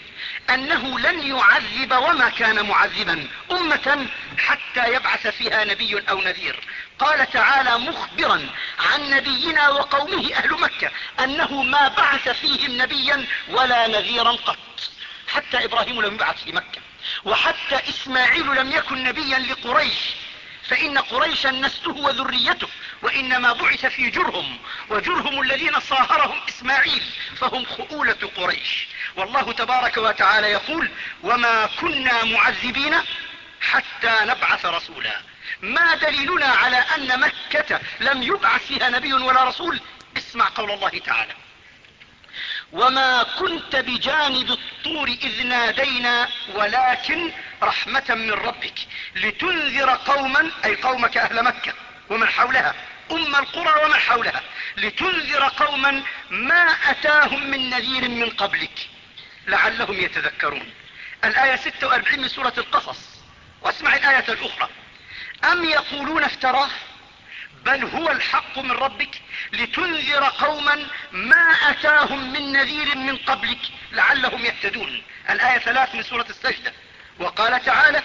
Speaker 1: أنه لن يعذب وما كان معذبا أمة حتى يبعث فيها نبي أو نذير. قال تعالى مخبرا عن نبينا وقومه أهل مكة أنه ما بعث فيهم نبيا ولا نذيرا قط. حتى إبراهيم لم يبعث في مكة. وحتى إسماعيل لم يكن نبيا لقريش فإن قريشا نسته وذريته وإنما بعث في جرهم وجرهم الذين صاهرهم إسماعيل فهم خؤولة قريش. والله تبارك وتعالى يقول وما كنا معذبين حتى نبعث رسولا ما دليلنا على أن مكة لم يبعث فيها نبي ولا رسول؟ اسمع قول الله تعالى. وما كنت بجانب الطور إذ نادينا ولكن رحمة من ربك لتنذر قوما أي قومك أهل مكة ومن حولها أم القرى ومن حولها لتنذر قوما ما أتاهم من نذير من قبلك لعلهم يتذكرون. الآية 46 من سورة القصص واسمع الآية الأخرى. أم يقولون افتراه؟ بل هو الحق من ربك لتنذر قوما ما أتاهم من نذير من قبلك لعلهم يهتدون. الآية ثلاث من سورة السجدة. وقال تعالى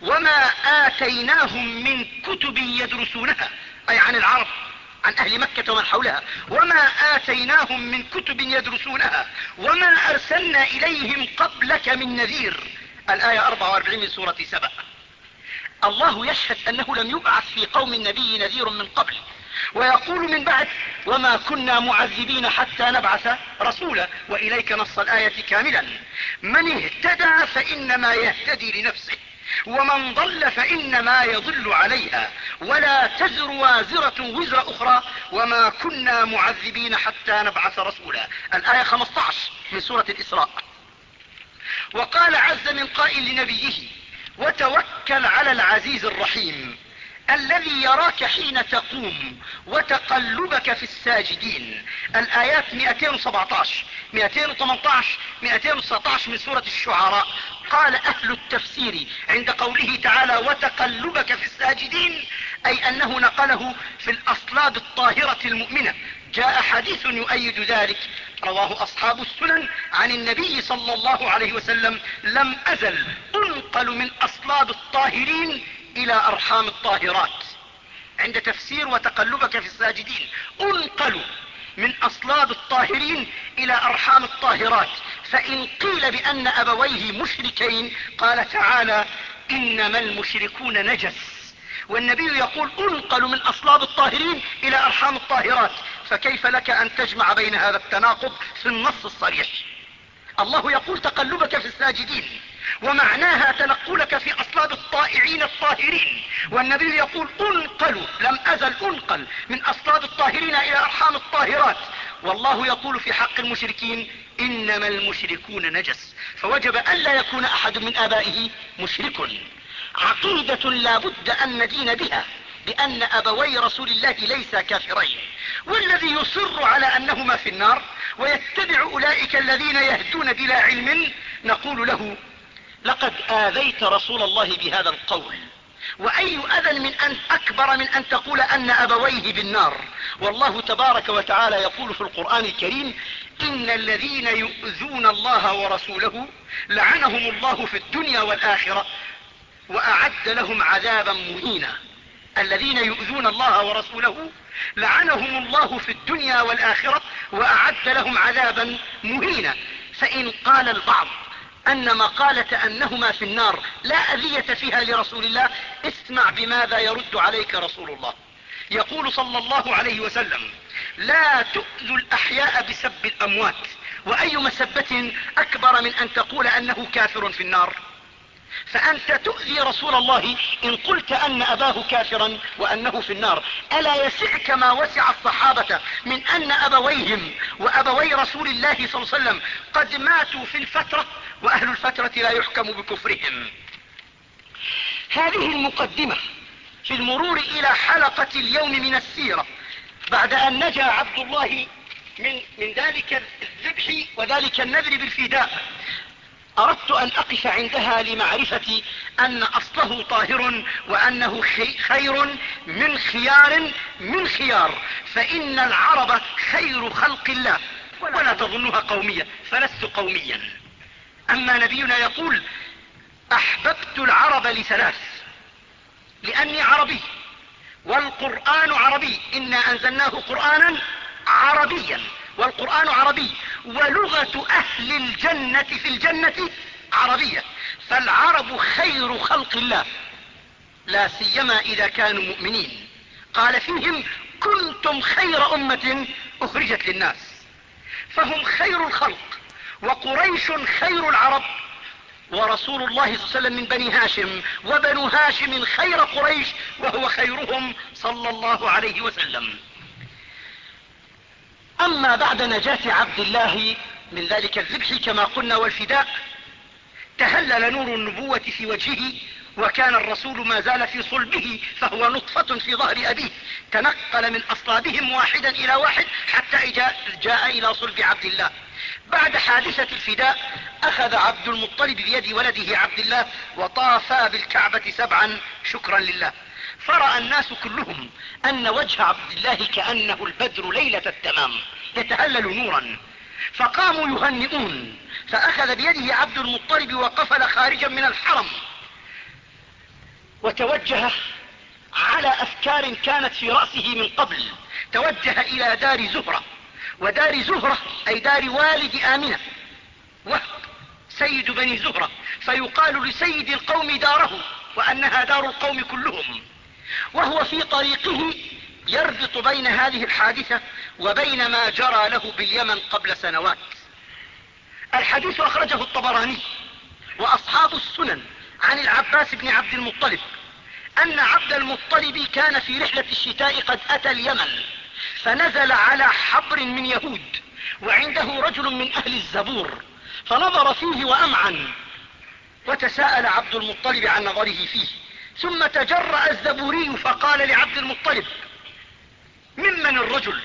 Speaker 1: وما آتيناهم من كتب يدرسونها أي عن العرب عن أهل مكة ومن حولها. وما آتيناهم من كتب يدرسونها وما أرسلنا إليهم قبلك من نذير. الآية 44 من سورة سبأ. الله يشهد أنه لم يبعث في قوم النبي نذير من قبل. ويقول من بعد وما كنا معذبين حتى نبعث رسولا وإليك نص الآية كاملا. من اهتدى فإنما يهتدي لنفسه ومن ضل فإنما يضل عليها. ولا تزر وازرة وزر أخرى وما كنا معذبين حتى نبعث رسولا. الآية 15 من سورة الإسراء. وقال عز من قائل لنبيه وتوكل على العزيز الرحيم الذي يراك حين تقوم وتقلبك في الساجدين. الآيات 217 218 219 من سورة الشعراء. قال أهل التفسير عند قوله تعالى وتقلبك في الساجدين أي أنه نقله في الأصلاب الطاهرة المؤمنة. جاء حديث يؤيد ذلك. رواه أصحاب السنن عن النبي صلى الله عليه وسلم لم أزل أنقل من أصلاب الطاهرين إلى أرحام الطاهرات. عند تفسير وتقلبك في الساجدين أنقل من أصلاب الطاهرين إلى أرحام الطاهرات. فإن قيل بأن أبويه مشركين قال تعالى إنما المشركون نجس. والنبي يقول انقل من أصلاب الطاهرين إلى أرحام الطاهرات. فكيف لك أن تجمع بين هذا التناقض في النص الصريح؟ الله يقول تقلبك في الساجدين ومعناها تنقلك في أصلاب الطائعين الطاهرين. والنبي يقول انقل لم أزل أنقل من أصلاب الطاهرين إلى أرحام الطاهرات. والله يقول في حق المشركين إنما المشركون نجس. فوجب الا يكون أحد من آبائه مشرك. عقيدة لا بد أن ندين بها. بأن أبوي رسول الله ليس كافرين. والذي يصر على أنهما في النار ويتبع أولئك الذين يهدون بلا علم نقول له لقد آذيت رسول الله بهذا القول. وأي أذى من أن أكبر من أن تقول أن أبويه بالنار؟ والله تبارك وتعالى يقول في القرآن الكريم إن الذين يؤذون الله ورسوله لعنهم الله في الدنيا والآخرة وأعد لهم عذابا مهينا. الذين يؤذون الله ورسوله لعنهم الله في الدنيا والآخرة وأعد لهم عذابا مهينا. فإن قال البعض أن مقالة أنهما في النار لا أذية فيها لرسول الله اسمع بماذا يرد عليك رسول الله. يقول صلى الله عليه وسلم لا تؤذوا الأحياء بسب الأموات وأي مسبة أكبر من أن تقول أنه كافر في النار. فأنت تؤذي رسول الله إن قلت أن أباه كافرا وأنه في النار. ألا يسعك ما وسع الصحابة من أن أبويهم وأبوي رسول الله صلى الله عليه وسلم قد ماتوا في الفترة وأهل الفترة لا يحكم بكفرهم. هذه المقدمة في المرور إلى حلقة اليوم من السيرة بعد أن نجا عبد الله من, من ذلك الذبح وذلك النذر بالفداء. أردت أن أقف عندها لمعرفة أن أصله طاهر وأنه خير من خيار من خيار فإن العرب خير خلق الله. ولا تظنها قومية فلست قوميا. أما نبينا يقول أحببت العرب لثلاث لأني عربي والقرآن عربي. إنا أنزلناه قرآنا عربيا. والقرآن عربي ولغة أهل الجنة في الجنة عربية. فالعرب خير خلق الله. لا سيما إذا كانوا مؤمنين. قال فيهم كنتم خير أمة أخرجت للناس. فهم خير الخلق وقريش خير العرب. ورسول الله صلى الله عليه وسلم من بني هاشم وبنو هاشم خير قريش وهو خيرهم صلى الله عليه وسلم. أما بعد نجاة عبد الله من ذلك الذبح كما قلنا والفداء تهلل نور النبوة في وجهه وكان الرسول ما زال في صلبه فهو نطفة في ظهر أبيه تنقل من أصلابهم واحدا إلى واحد حتى جاء إلى صلب عبد الله. بعد حادثة الفداء أخذ عبد المطلب بيد ولده عبد الله وطافا بالكعبة سبعا شكرا لله. فرأى الناس كلهم أن وجه عبد الله كأنه البدر ليلة التمام يتهلل نورا. فقاموا يهنئون فأخذ بيده عبد المطلب وقفل خارجا من الحرم. وتوجه على أفكار كانت في رأسه من قبل. توجه إلى دار زهرة ودار زهرة أي دار والد آمنة. وهب سيد بني زهرة فيقال لسيد القوم داره وأنها دار القوم كلهم. وهو في طريقه يربط بين هذه الحادثة وبين ما جرى له باليمن قبل سنوات. الحديث أخرجه الطبراني وأصحاب السنن عن العباس بن عبد المطلب أن عبد المطلب كان في رحلة الشتاء قد أتى اليمن فنزل على حبر من يهود وعنده رجل من أهل الزبور فنظر فيه وأمعن وتساءل عبد المطلب عن نظره فيه. ثم تجرأ الزبوري فقال لعبد المطلب ممن الرجل؟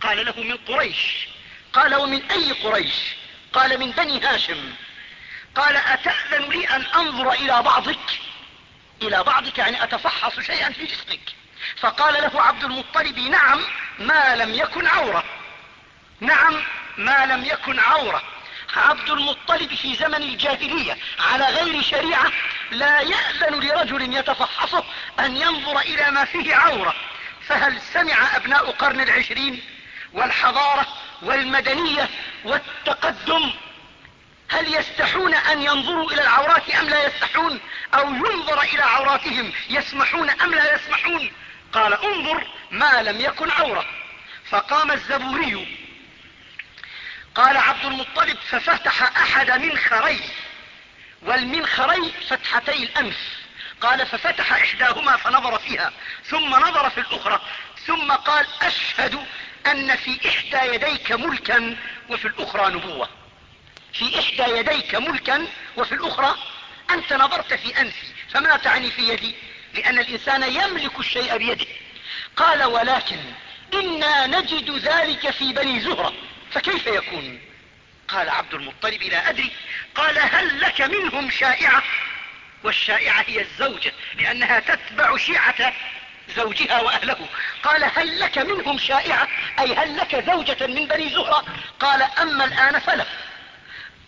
Speaker 1: قال له من قريش. قال ومن أي قريش؟ قال من بني هاشم. قال أتأذن لي أن أنظر إلى بعضك؟ إلى بعضك يعني أتفحص شيئا في جسمك. فقال له عبد المطلب نعم ما لم يكن عورة. نعم ما لم يكن عورة. عبد المطلب في زمن الجاهلية على غير شريعة لا يأذن لرجل يتفحصه أن ينظر إلى ما فيه عورة. فهل سمع أبناء قرن العشرين والحضارة والمدنية والتقدم؟ هل يستحون أن ينظروا إلى العورات أم لا يستحون؟ أو ينظر إلى عوراتهم يسمحون أم لا يسمحون؟ قال انظر ما لم يكن عورة. فقام الزبوري قال عبد المطلب ففتح أحد منخري والمنخري فتحتي الأنف. قال ففتح إحداهما فنظر فيها ثم نظر في الأخرى ثم قال أشهد أن في إحدى يديك ملكا وفي الأخرى نبوة. في إحدى يديك ملكا وفي الأخرى أنت نظرت في أنفي فما تعني في يدي؟ لأن الإنسان يملك الشيء بيده. قال ولكن إنا نجد ذلك في بني زهرة. فكيف يكون؟ قال عبد المطلب لا أدري. قال هل لك منهم شائعة؟ والشائعة هي الزوجة لأنها تتبع شيعة زوجها وأهله. قال هل لك منهم شائعة؟ أي هل لك زوجة من بني زهرة؟ قال أما الآن فلا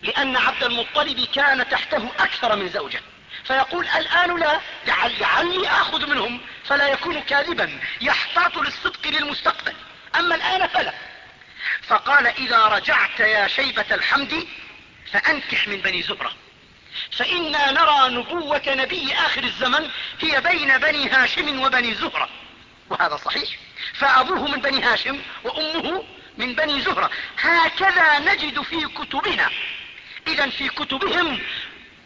Speaker 1: لأن عبد المطلب كان تحته أكثر من زوجة. فيقول الآن لا لعلي آخذ منهم فلا يكون كاذبا يحتاط للصدق للمستقبل. أما الآن فلا. فقال إذا رجعت يا شيبة الحمد فأنكح من بني زهرة فإنا نرى نبوة نبي آخر الزمن هي بين بني هاشم وبني زهرة وهذا صحيح. فأبوه من بني هاشم وأمه من بني زهرة هكذا نجد في كتبنا. إذا في كتبهم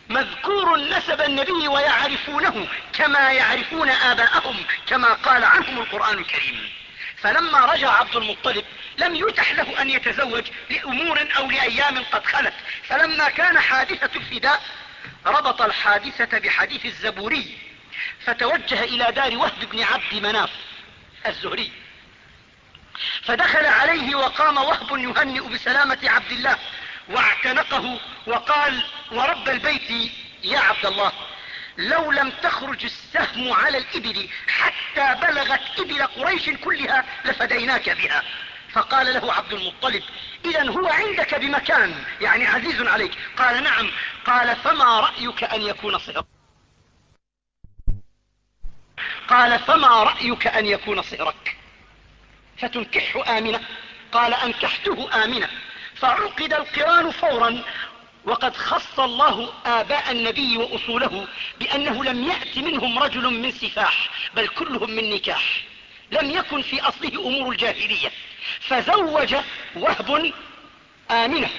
Speaker 1: مذكور نسب النبي ويعرفونه كما يعرفون آباءهم كما قال عنهم القرآن الكريم. فلما رجع عبد المطلب لم يتح له أن يتزوج لأمور أو لأيام قد خلت. فلما كان حادثة الفداء ربط الحادثة بحديث الزبوري فتوجه إلى دار وهب بن عبد مناف الزهري. فدخل عليه وقام وهب يهنئ بسلامة عبد الله واعتنقه وقال ورب البيت يا عبد الله. لو لم تخرج السهم على الإبل حتى بلغت إبل قريش كلها لفديناك بها. فقال له عبد المطلب إذا هو عندك بمكان يعني عزيز عليك. قال نعم. قال فما رأيك أن يكون صهرك قال فما رأيك أن يكون صهرك فتنكحه آمنة. قال أنكحته آمنة. فعقد القران فورا. وقد خص الله آباء النبي وأصوله بأنه لم يأت منهم رجل من سفاح بل كلهم من نكاح. لم يكن في أصله أمور الجاهلية. فزوج وهب آمنة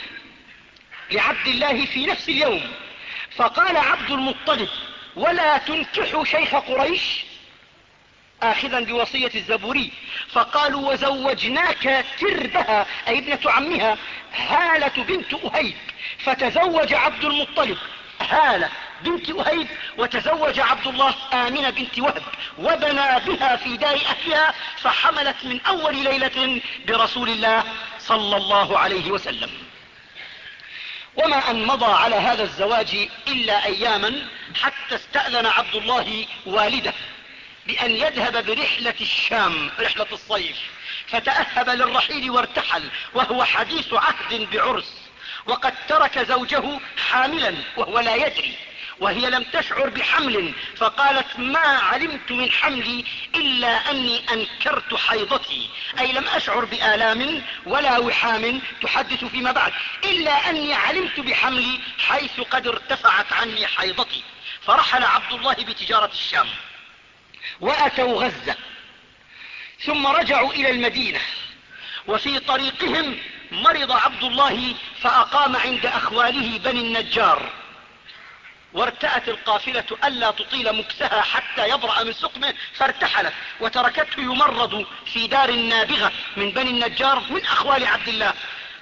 Speaker 1: لعبد الله في نفس اليوم. فقال عبد المطلب ولا تنكحوا شيخ قريش؟ آخذا بوصية الزبوري. فقالوا وزوجناك تردها أي ابنة عمها هالة بنت أهيب. فتزوج عبد المطلب هالة بنت أهيب وتزوج عبد الله آمنة بنت وهب. وبنى بها في دار أهلها فحملت من أول ليلة برسول الله صلى الله عليه وسلم. وما أن مضى على هذا الزواج إلا أياما حتى استأذن عبد الله والده. بأن يذهب برحلة الشام رحلة الصيف. فتأهب للرحيل وارتحل وهو حديث عهد بعرس. وقد ترك زوجه حاملا وهو لا يدري. وهي لم تشعر بحمل فقالت ما علمت من حملي إلا أني أنكرت حيضتي. أي لم أشعر بآلام ولا وحام تحدث فيما بعد. إلا أني علمت بحملي حيث قد ارتفعت عني حيضتي. فرحل عبد الله بتجارة الشام. وأتوا غزة. ثم رجعوا إلى المدينة. وفي طريقهم مرض عبد الله فأقام عند أخواله بني النجار. وارتأت القافلة ألا تطيل مكسها حتى يبرأ من سقمه فارتحلت. وتركته يمرض في دار نابغة من بني النجار من أخوال عبد الله.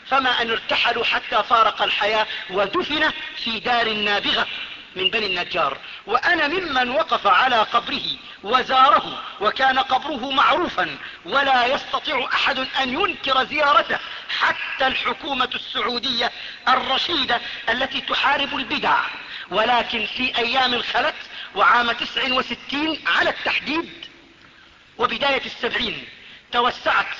Speaker 1: فما أن ارتحلوا حتى فارق الحياة ودفن في دار نابغة من بني النجار وأنا ممن وقف على قبره وزاره وكان قبره معروفا ولا يستطيع أحد أن ينكر زيارته حتى الحكومة السعودية الرشيدة التي تحارب البدع. ولكن في أيام خلت وعام تسع وستين على التحديد وبداية السبعين توسعت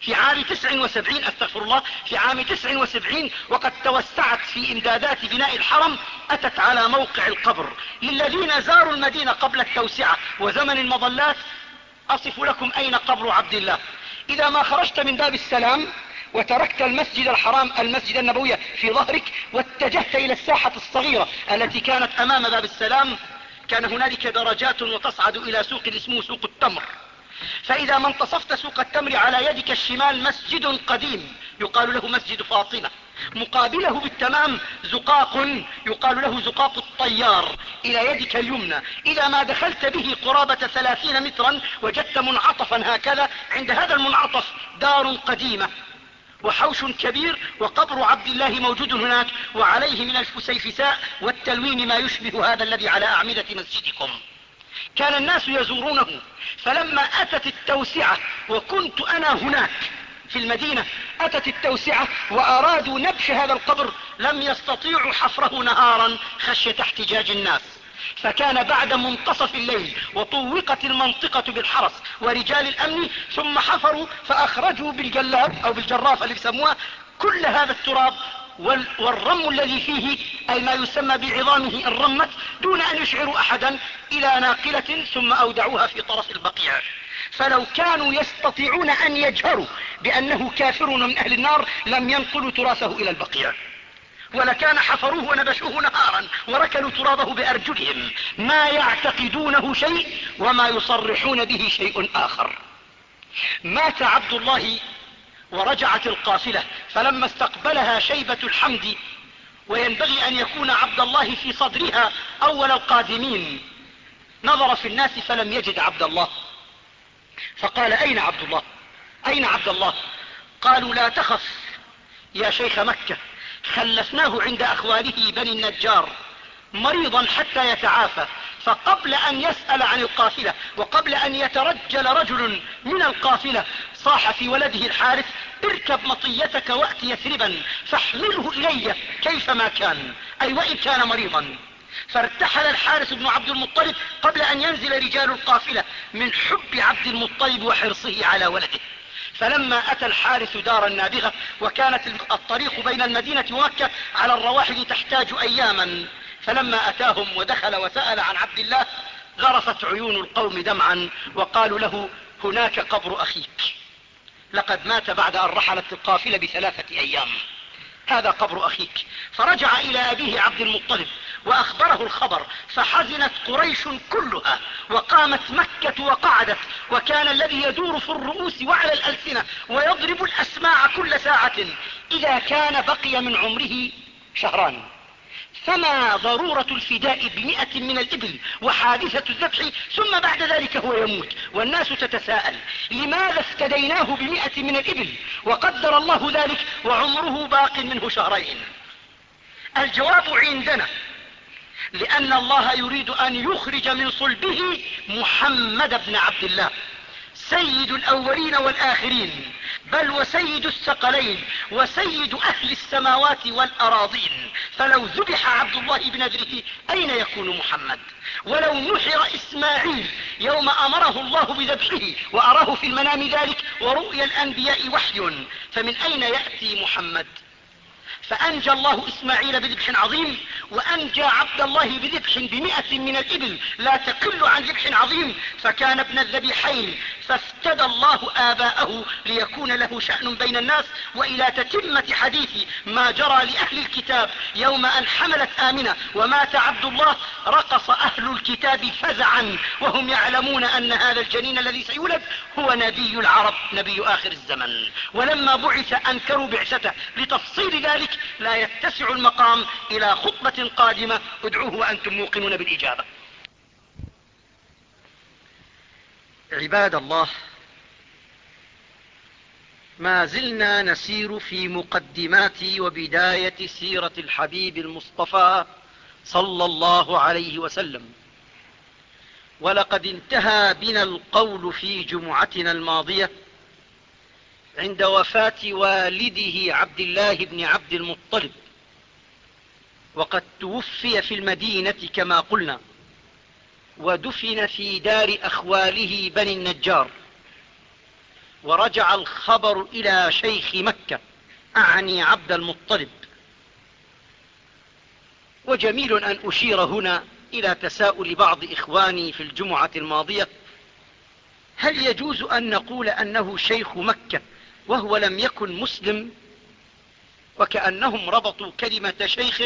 Speaker 1: في عام تسع وسبعين أستغفر الله في عام تسع وسبعين وقد توسعت في إمدادات بناء الحرم أتت على موقع القبر. للذين زاروا المدينة قبل التوسعة وزمن المظلات أصف لكم أين قبر عبد الله. إذا ما خرجت من باب السلام وتركت المسجد الحرام المسجد النبوي في ظهرك واتجهت إلى الساحة الصغيرة التي كانت أمام باب السلام كان هنالك درجات وتصعد إلى سوق اسمه سوق التمر. فإذا ما انتصفت سوق التمر على يدك الشمال مسجد قديم يقال له مسجد فاطمة. مقابله بالتمام زقاق يقال له زقاق الطيار إلى يدك اليمنى. إذا ما دخلت به قرابة ثلاثين مترا وجدت منعطفا هكذا عند هذا المنعطف دار قديمة وحوش كبير وقبر عبد الله موجود هناك وعليه من الفسيفساء والتلوين ما يشبه هذا الذي على أعمدة مسجدكم. كان الناس يزورونه. فلما أتت التوسعة وكنت أنا هناك في المدينة أتت التوسعة وأرادوا نبش هذا القبر لم يستطيعوا حفره نهارا خشية احتجاج الناس. فكان بعد منتصف الليل وطوقت المنطقة بالحرس ورجال الأمن ثم حفروا فأخرجوا بالجلاب أو بالجرافة اللي بيسموها كل هذا التراب والرم الذي فيه أي ما يسمى بعظامه الرمت دون أن يشعروا أحدا إلى ناقلة ثم أودعوها في طرف البقيع. فلو كانوا يستطيعون أن يجهروا بأنه كافر من أهل النار لم ينقلوا تراثه إلى البقيع. ولكان حفروه ونبشوه نهارا وركلوا ترابه بأرجلهم. ما يعتقدونه شيء وما يصرحون به شيء آخر. مات عبد الله ورجعت القافلة فلما استقبلها شيبة الحمد وينبغي أن يكون عبد الله في صدرها أول القادمين. نظر في الناس فلم يجد عبد الله. فقال أين عبد الله؟ أين عبد الله؟ قالوا لا تخف يا شيخ مكة. خلفناه عند أخواله بني النجار مريضا حتى يتعافى. فقبل أن يسأل عن القافلة وقبل أن يترجل رجل من القافلة صاح في ولده الحارث اركب مطيتك وأت يثربا فاحمله إلي كيفما كان. أي وإن كان مريضا. فارتحل الحارث بن عبد المطلب قبل أن ينزل رجال القافلة من حب عبد المطلب وحرصه على ولده. فلما أتى الحارث دار النابغة وكانت الطريق بين المدينة ومكة على الرواحل تحتاج أياما. فلما أتاهم ودخل وسأل عن عبد الله غرفت عيون القوم دمعا وقالوا له هناك قبر أخيك. لقد مات بعد أن رحلت القافلة بثلاثة أيام. هذا قبر أخيك. فرجع إلى أبيه عبد المطلب وأخبره الخبر فحزنت قريش كلها وقامت مكة وقعدت وكان الذي يدور في الرؤوس وعلى الألسنة ويضرب الأسماع كل ساعة. إذا كان بقي من عمره شهران. فما ضرورة الفداء بمئة من الإبل وحادثة الذبح ثم بعد ذلك هو يموت والناس تتساءل لماذا افتديناه بمئة من الإبل؟ وقدر الله ذلك وعمره باق منه شهرين. الجواب عندنا لأن الله يريد أن يخرج من صلبه محمد بن عبد الله سيد الأولين والآخرين. بل وسيد الثقلين وسيد أهل السماوات والأراضين. فلو ذبح عبد الله بنذره أين يكون محمد؟ ولو نحر إسماعيل يوم أمره الله بذبحه وأراه في المنام ذلك ورؤيا الأنبياء وحي فمن أين يأتي محمد؟ فأنجى الله إسماعيل بذبح عظيم وأنجى عبد الله بذبح بمئة من الإبل لا تقل عن ذبح عظيم. فكان ابن الذبيحين فافتدى الله آباءه ليكون له شأن بين الناس وإلى تتمة حديث ما جرى لأهل الكتاب يوم أن حملت آمنة ومات عبد الله رقص أهل الكتاب فزعا وهم يعلمون أن هذا الجنين الذي سيولد هو نبي العرب نبي آخر الزمن. ولما بعث أنكروا بعثته لتفصيل ذلك لا يتسع المقام إلى خطبة قادمة. ادعوه وأنتم موقنون بالإجابة. عباد الله ما زلنا نسير في مقدمات وبداية سيرة الحبيب المصطفى صلى الله عليه وسلم. ولقد انتهى بنا القول في جمعتنا الماضية عند وفاة والده عبد الله بن عبد المطلب. وقد توفي في المدينة كما قلنا ودفن في دار أخواله بني النجار. ورجع الخبر إلى شيخ مكة أعني عبد المطلب. وجميل أن أشير هنا إلى تساؤل بعض إخواني في الجمعة الماضية. هل يجوز أن نقول أنه شيخ مكة وهو لم يكن مسلم وكأنهم ربطوا كلمة شيخ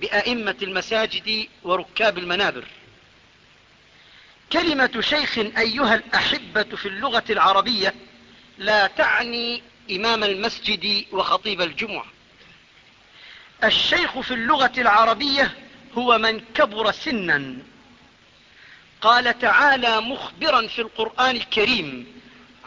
Speaker 1: بأئمة المساجد وركاب المنابر. كلمة شيخ أيها الأحبة في اللغة العربية لا تعني إمام المسجد وخطيب الجمعة. الشيخ في اللغة العربية هو من كبر سنا. قال تعالى مخبرا في القرآن الكريم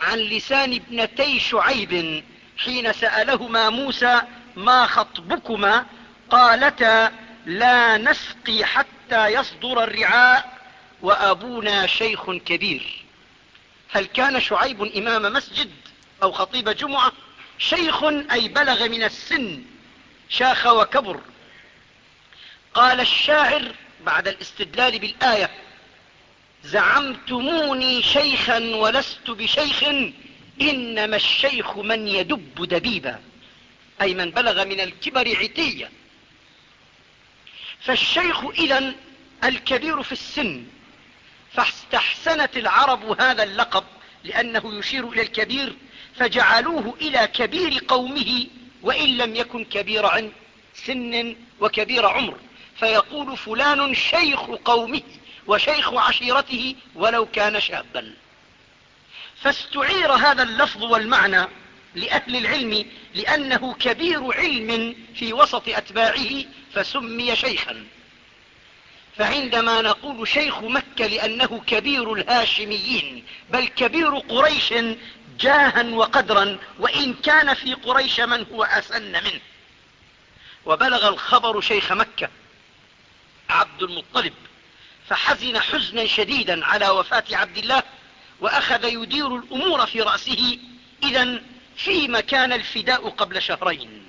Speaker 1: عن لسان ابنتي شعيب حين سألهما موسى ما خطبكما؟ قالتا لا نسقي حتى يصدر الرعاء وأبونا شيخ كبير. هل كان شعيب إمام مسجد أو خطيب جمعة؟ شيخ أي بلغ من السن شاخ وكبر. قال الشاعر بعد الاستدلال بالآية زعمتموني شيخا ولست بشيخ إنما الشيخ من يدب دبيبا أي من بلغ من الكبر عتية فالشيخ إذا الكبير في السن فاستحسنت العرب هذا اللقب لأنه يشير إلى الكبير فجعلوه إلى كبير قومه وإن لم يكن كبير عن سن وكبير عمر. فيقول فلان شيخ قومه. وشيخ عشيرته ولو كان شابا. فاستعير هذا اللفظ والمعنى لأهل العلم لأنه كبير علم في وسط أتباعه فسمي شيخا. فعندما نقول شيخ مكة لأنه كبير الهاشميين بل كبير قريش جاها وقدرا وإن كان في قريش من هو أسن منه. وبلغ الخبر شيخ مكة عبد المطلب. فحزن حزنا شديدا على وفاة عبد الله وأخذ يدير الأمور في رأسه. إذا فيما كان الفداء قبل شهرين.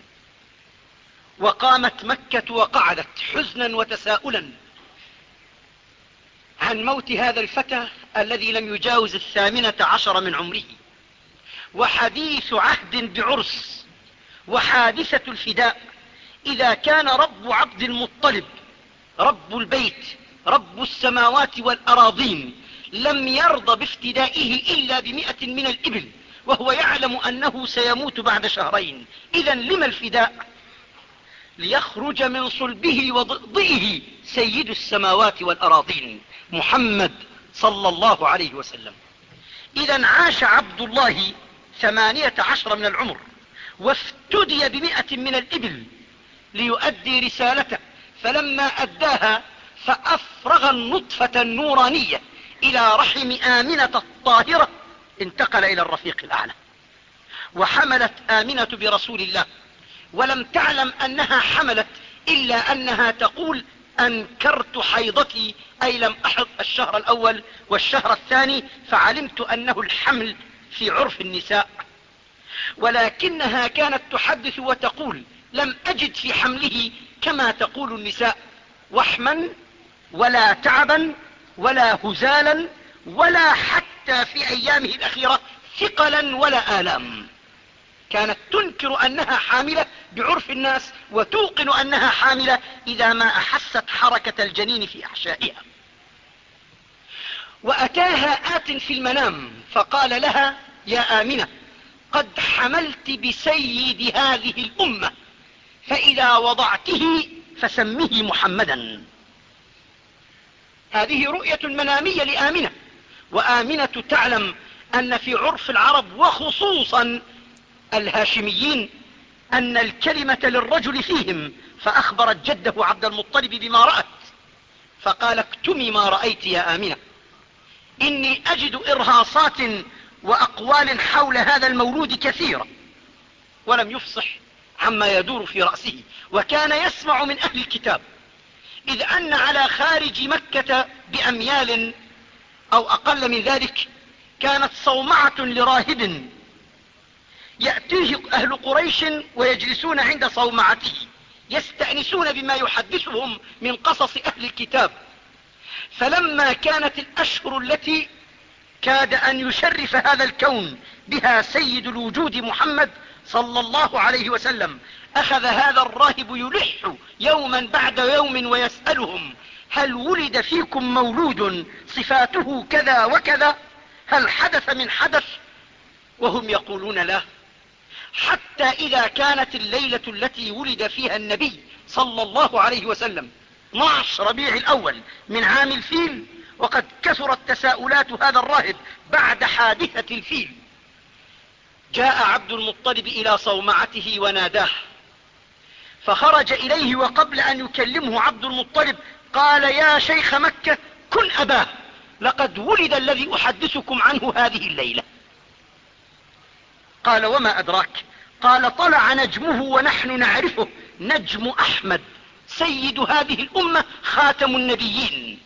Speaker 1: وقامت مكة وقعدت حزنا وتساؤلا عن موت هذا الفتى الذي لم يجاوز الثامنة عشر من عمره. وحديث عهد بعرس وحادثة الفداء. إذا كان رب عبد المطلب رب البيت رب السماوات والأراضين لم يرض بافتدائه إلا بمئة من الإبل وهو يعلم أنه سيموت بعد شهرين. إذا لما الفداء؟ ليخرج من صلبه وضئه سيد السماوات والأراضين محمد صلى الله عليه وسلم. إذا عاش عبد الله ثمانية عشر من العمر وافتدي بمئة من الإبل ليؤدي رسالته. فلما أداها فأفرغ النطفة النورانية إلى رحم آمنة الطاهرة. انتقل إلى الرفيق الأعلى. وحملت آمنة برسول الله. ولم تعلم أنها حملت إلا أنها تقول أنكرت حيضتي. أي لم أحض الشهر الأول والشهر الثاني فعلمت أنه الحمل في عرف النساء. ولكنها كانت تحدث وتقول لم أجد في حمله كما تقول النساء. وحما ولا تعبا ولا هزالا ولا حتى في أيامه الأخيرة ثقلا ولا آلام كانت تنكر أنها حاملة بعرف الناس وتوقن أنها حاملة إذا ما أحست حركة الجنين في أحشائها. وأتاها آت في المنام فقال لها يا آمنة قد حملت بسيد هذه الأمة فإذا وضعته فسمه محمدا. هذه رؤية منامية لآمنة. وآمنة تعلم أن في عرف العرب وخصوصا الهاشميين أن الكلمة للرجل فيهم فأخبرت جده عبد المطلب بما رأت. فقال اكتمي ما رأيت يا آمنة. إني أجد إرهاصات وأقوال حول هذا المولود كثيرة. ولم يفصح عما يدور في رأسه. وكان يسمع من أهل الكتاب. إذ أن على خارج مكة بأميال أو أقل من ذلك كانت صومعة لراهب. يأتيه أهل قريش ويجلسون عند صومعته يستأنسون بما يحدثهم من قصص أهل الكتاب. فلما كانت الأشهر التي كاد أن يشرف هذا الكون بها سيد الوجود محمد صلى الله عليه وسلم أخذ هذا الراهب يلح يوما بعد يوم ويسألهم هل ولد فيكم مولود؟ صفاته كذا وكذا هل حدث من حدث؟ وهم يقولون لا. حتى إذا كانت الليلة التي ولد فيها النبي صلى الله عليه وسلم 12 ربيع الأول من عام الفيل وقد كثرت تساؤلات هذا الراهب بعد حادثة الفيل. جاء عبد المطلب إلى صومعته وناداه فخرج إليه وقبل أن يكلمه عبد المطلب قال يا شيخ مكة كن أباه لقد ولد الذي أحدثكم عنه هذه الليلة. قال وما أدراك؟ قال طلع نجمه ونحن نعرفه نجم أحمد سيد هذه الأمة خاتم النبيين.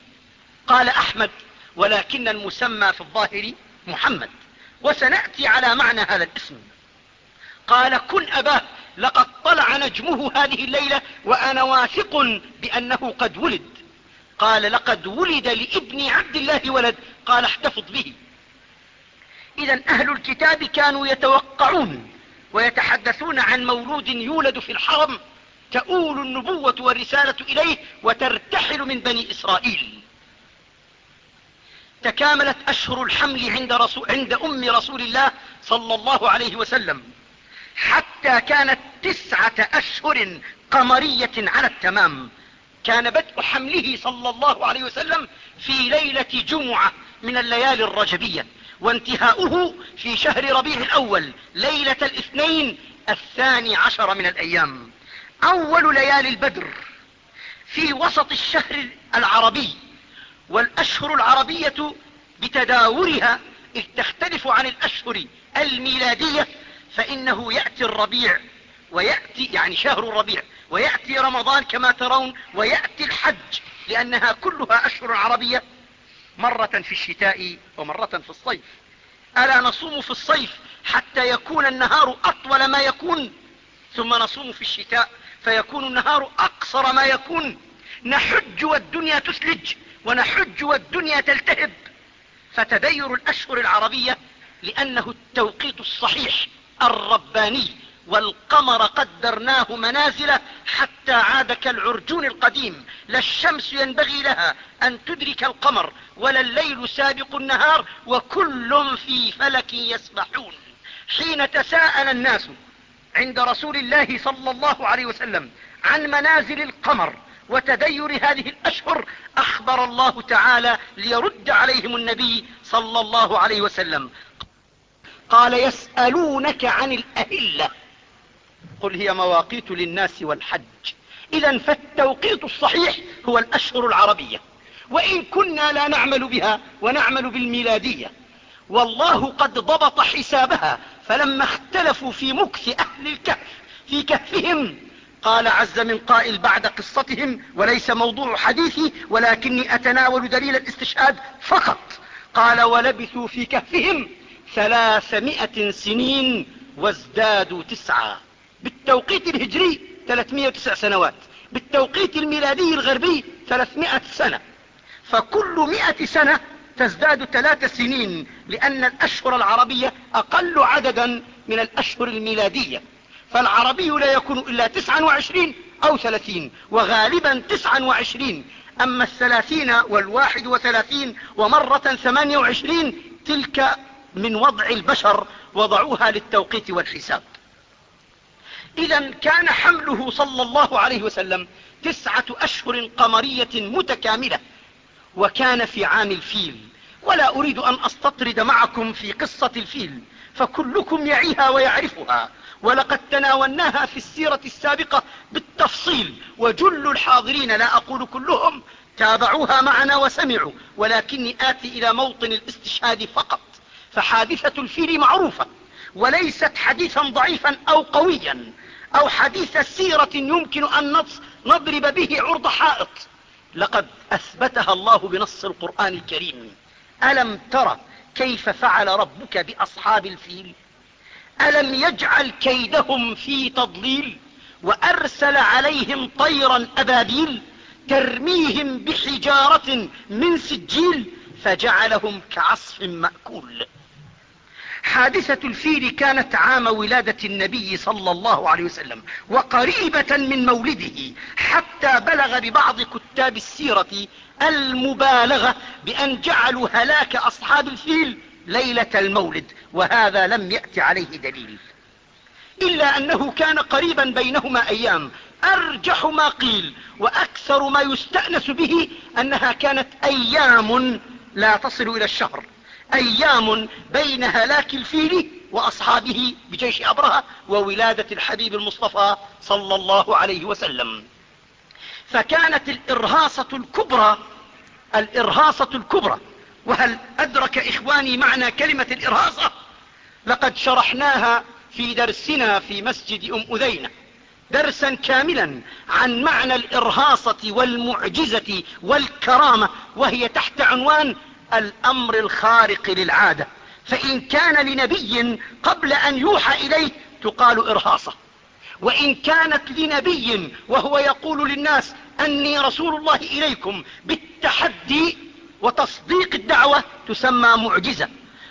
Speaker 1: قال أحمد ولكن المسمى في الظاهر محمد وسنأتي على معنى هذا الاسم. قال كن أباه لقد طلع نجمه هذه الليلة وأنا واثق بأنه قد ولد. قال لقد ولد لابن عبد الله ولد. قال احتفظ به. إذا أهل الكتاب كانوا يتوقعون ويتحدثون عن مولود يولد في الحرم تؤول النبوة والرسالة إليه وترتحل من بني إسرائيل. تكاملت أشهر الحمل عند, رسول عند أم رسول الله صلى الله عليه وسلم. حتى كانت تسعة أشهر قمرية على التمام. كان بدء حمله صلى الله عليه وسلم في ليلة جمعة من الليالي الرجبية وانتهاؤه في شهر ربيع الأول ليلة الاثنين الثاني عشر من الأيام. أول ليالي البدر في وسط الشهر العربي والأشهر العربية بتداورها إذ تختلف عن الأشهر الميلادية فإنه يأتي الربيع ويأتي يعني شهر الربيع ويأتي رمضان كما ترون ويأتي الحج لأنها كلها أشهر عربية مرة في الشتاء ومرة في الصيف. ألا نصوم في الصيف حتى يكون النهار أطول ما يكون ثم نصوم في الشتاء فيكون النهار أقصر ما يكون. نحج والدنيا تثلج ونحج والدنيا تلتهب. فتدير الأشهر العربية لأنه التوقيت الصحيح. الرباني والقمر قدرناه منازل حتى عاد كالعرجون القديم لا الشمس ينبغي لها أن تدرك القمر ولا الليل سابق النهار وكل في فلك يسبحون. حين تساءل الناس عند رسول الله صلى الله عليه وسلم عن منازل القمر وتدير هذه الأشهر أخبر الله تعالى ليرد عليهم النبي صلى الله عليه وسلم. قال يسألونك عن الأهلة. قل هي مواقيت للناس والحج. إذا فالتوقيت الصحيح هو الأشهر العربية. وإن كنا لا نعمل بها ونعمل بالميلادية. والله قد ضبط حسابها فلما اختلفوا في مكث أهل الكهف في كهفهم قال عز من قائل بعد قصتهم وليس موضوع حديثي ولكني أتناول دليل الاستشهاد فقط. قال ولبثوا في كهفهم ثلاثمائة سنين وازدادوا تسعا بالتوقيت الهجري 309 سنوات. بالتوقيت الميلادي الغربي 300 سنة. فكل م سنة تزداد ثلاث سنين لأن الأشهر العربية أقل عددا من الأشهر الميلادية. فالعربي لا يكون إلا تسعا وعشرين أو ثلاثين وغالبا تسعا وعشرين. أما الثلاثين والواحد وثلاثين ومرة ثمانية وعشرين تلك من وضع البشر وضعوها للتوقيت والحساب. إذا كان حمله صلى الله عليه وسلم تسعة أشهر قمرية متكاملة وكان في عام الفيل. ولا أريد أن أستطرد معكم في قصة الفيل فكلكم يعيها ويعرفها. ولقد تناولناها في السيرة السابقة بالتفصيل وجل الحاضرين لا أقول كلهم تابعوها معنا وسمعوا ولكني آتي إلى موطن الاستشهاد فقط. فحادثة الفيل معروفة وليست حديثا ضعيفا أو قويا أو حديث سيرة يمكن أن نضرب به عرض حائط. لقد أثبتها الله بنص القرآن الكريم. ألم تر كيف فعل ربك بأصحاب الفيل؟ ألم يجعل كيدهم في تضليل؟ وأرسل عليهم طيرا أبابيل ترميهم بحجارة من سجيل فجعلهم كعصف مأكول. حادثة الفيل كانت عام ولادة النبي صلى الله عليه وسلم وقريبة من مولده حتى بلغ ببعض كتاب السيرة المبالغة بأن جعلوا هلاك أصحاب الفيل ليلة المولد وهذا لم يأت عليه دليل. إلا أنه كان قريبا بينهما أيام أرجح ما قيل وأكثر ما يستأنس به أنها كانت أيام لا تصل إلى الشهر. أيام بين هلاك الفيل وأصحابه بجيش أبرهة وولادة الحبيب المصطفى صلى الله عليه وسلم. فكانت الإرهاصة الكبرى الإرهاصة الكبرى وهل أدرك إخواني معنى كلمة الإرهاصة؟ لقد شرحناها في درسنا في مسجد أم أذينة درسا كاملا عن معنى الإرهاصة والمعجزة والكرامة وهي تحت عنوان الأمر الخارق للعادة. فإن كان لنبي قبل أن يوحى إليه تقال إرهاصة. وإن كانت لنبي وهو يقول للناس أني رسول الله إليكم بالتحدي وتصديق الدعوة تسمى معجزة.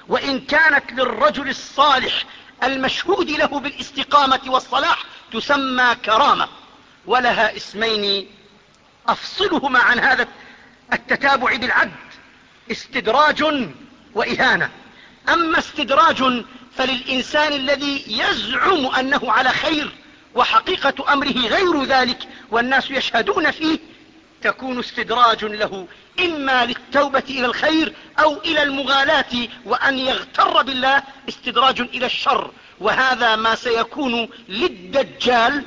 Speaker 1: وإن كانت للرجل الصالح المشهود له بالاستقامة والصلاح تسمى كرامة. ولها اسمين أفصلهما عن هذا التتابع بالعد استدراج وإهانة. أما استدراج فللإنسان الذي يزعم أنه على خير وحقيقة أمره غير ذلك والناس يشهدون فيه تكون استدراج له إما للتوبة إلى الخير أو إلى المغالاة وأن يغتر بالله استدراج إلى الشر. وهذا ما سيكون للدجال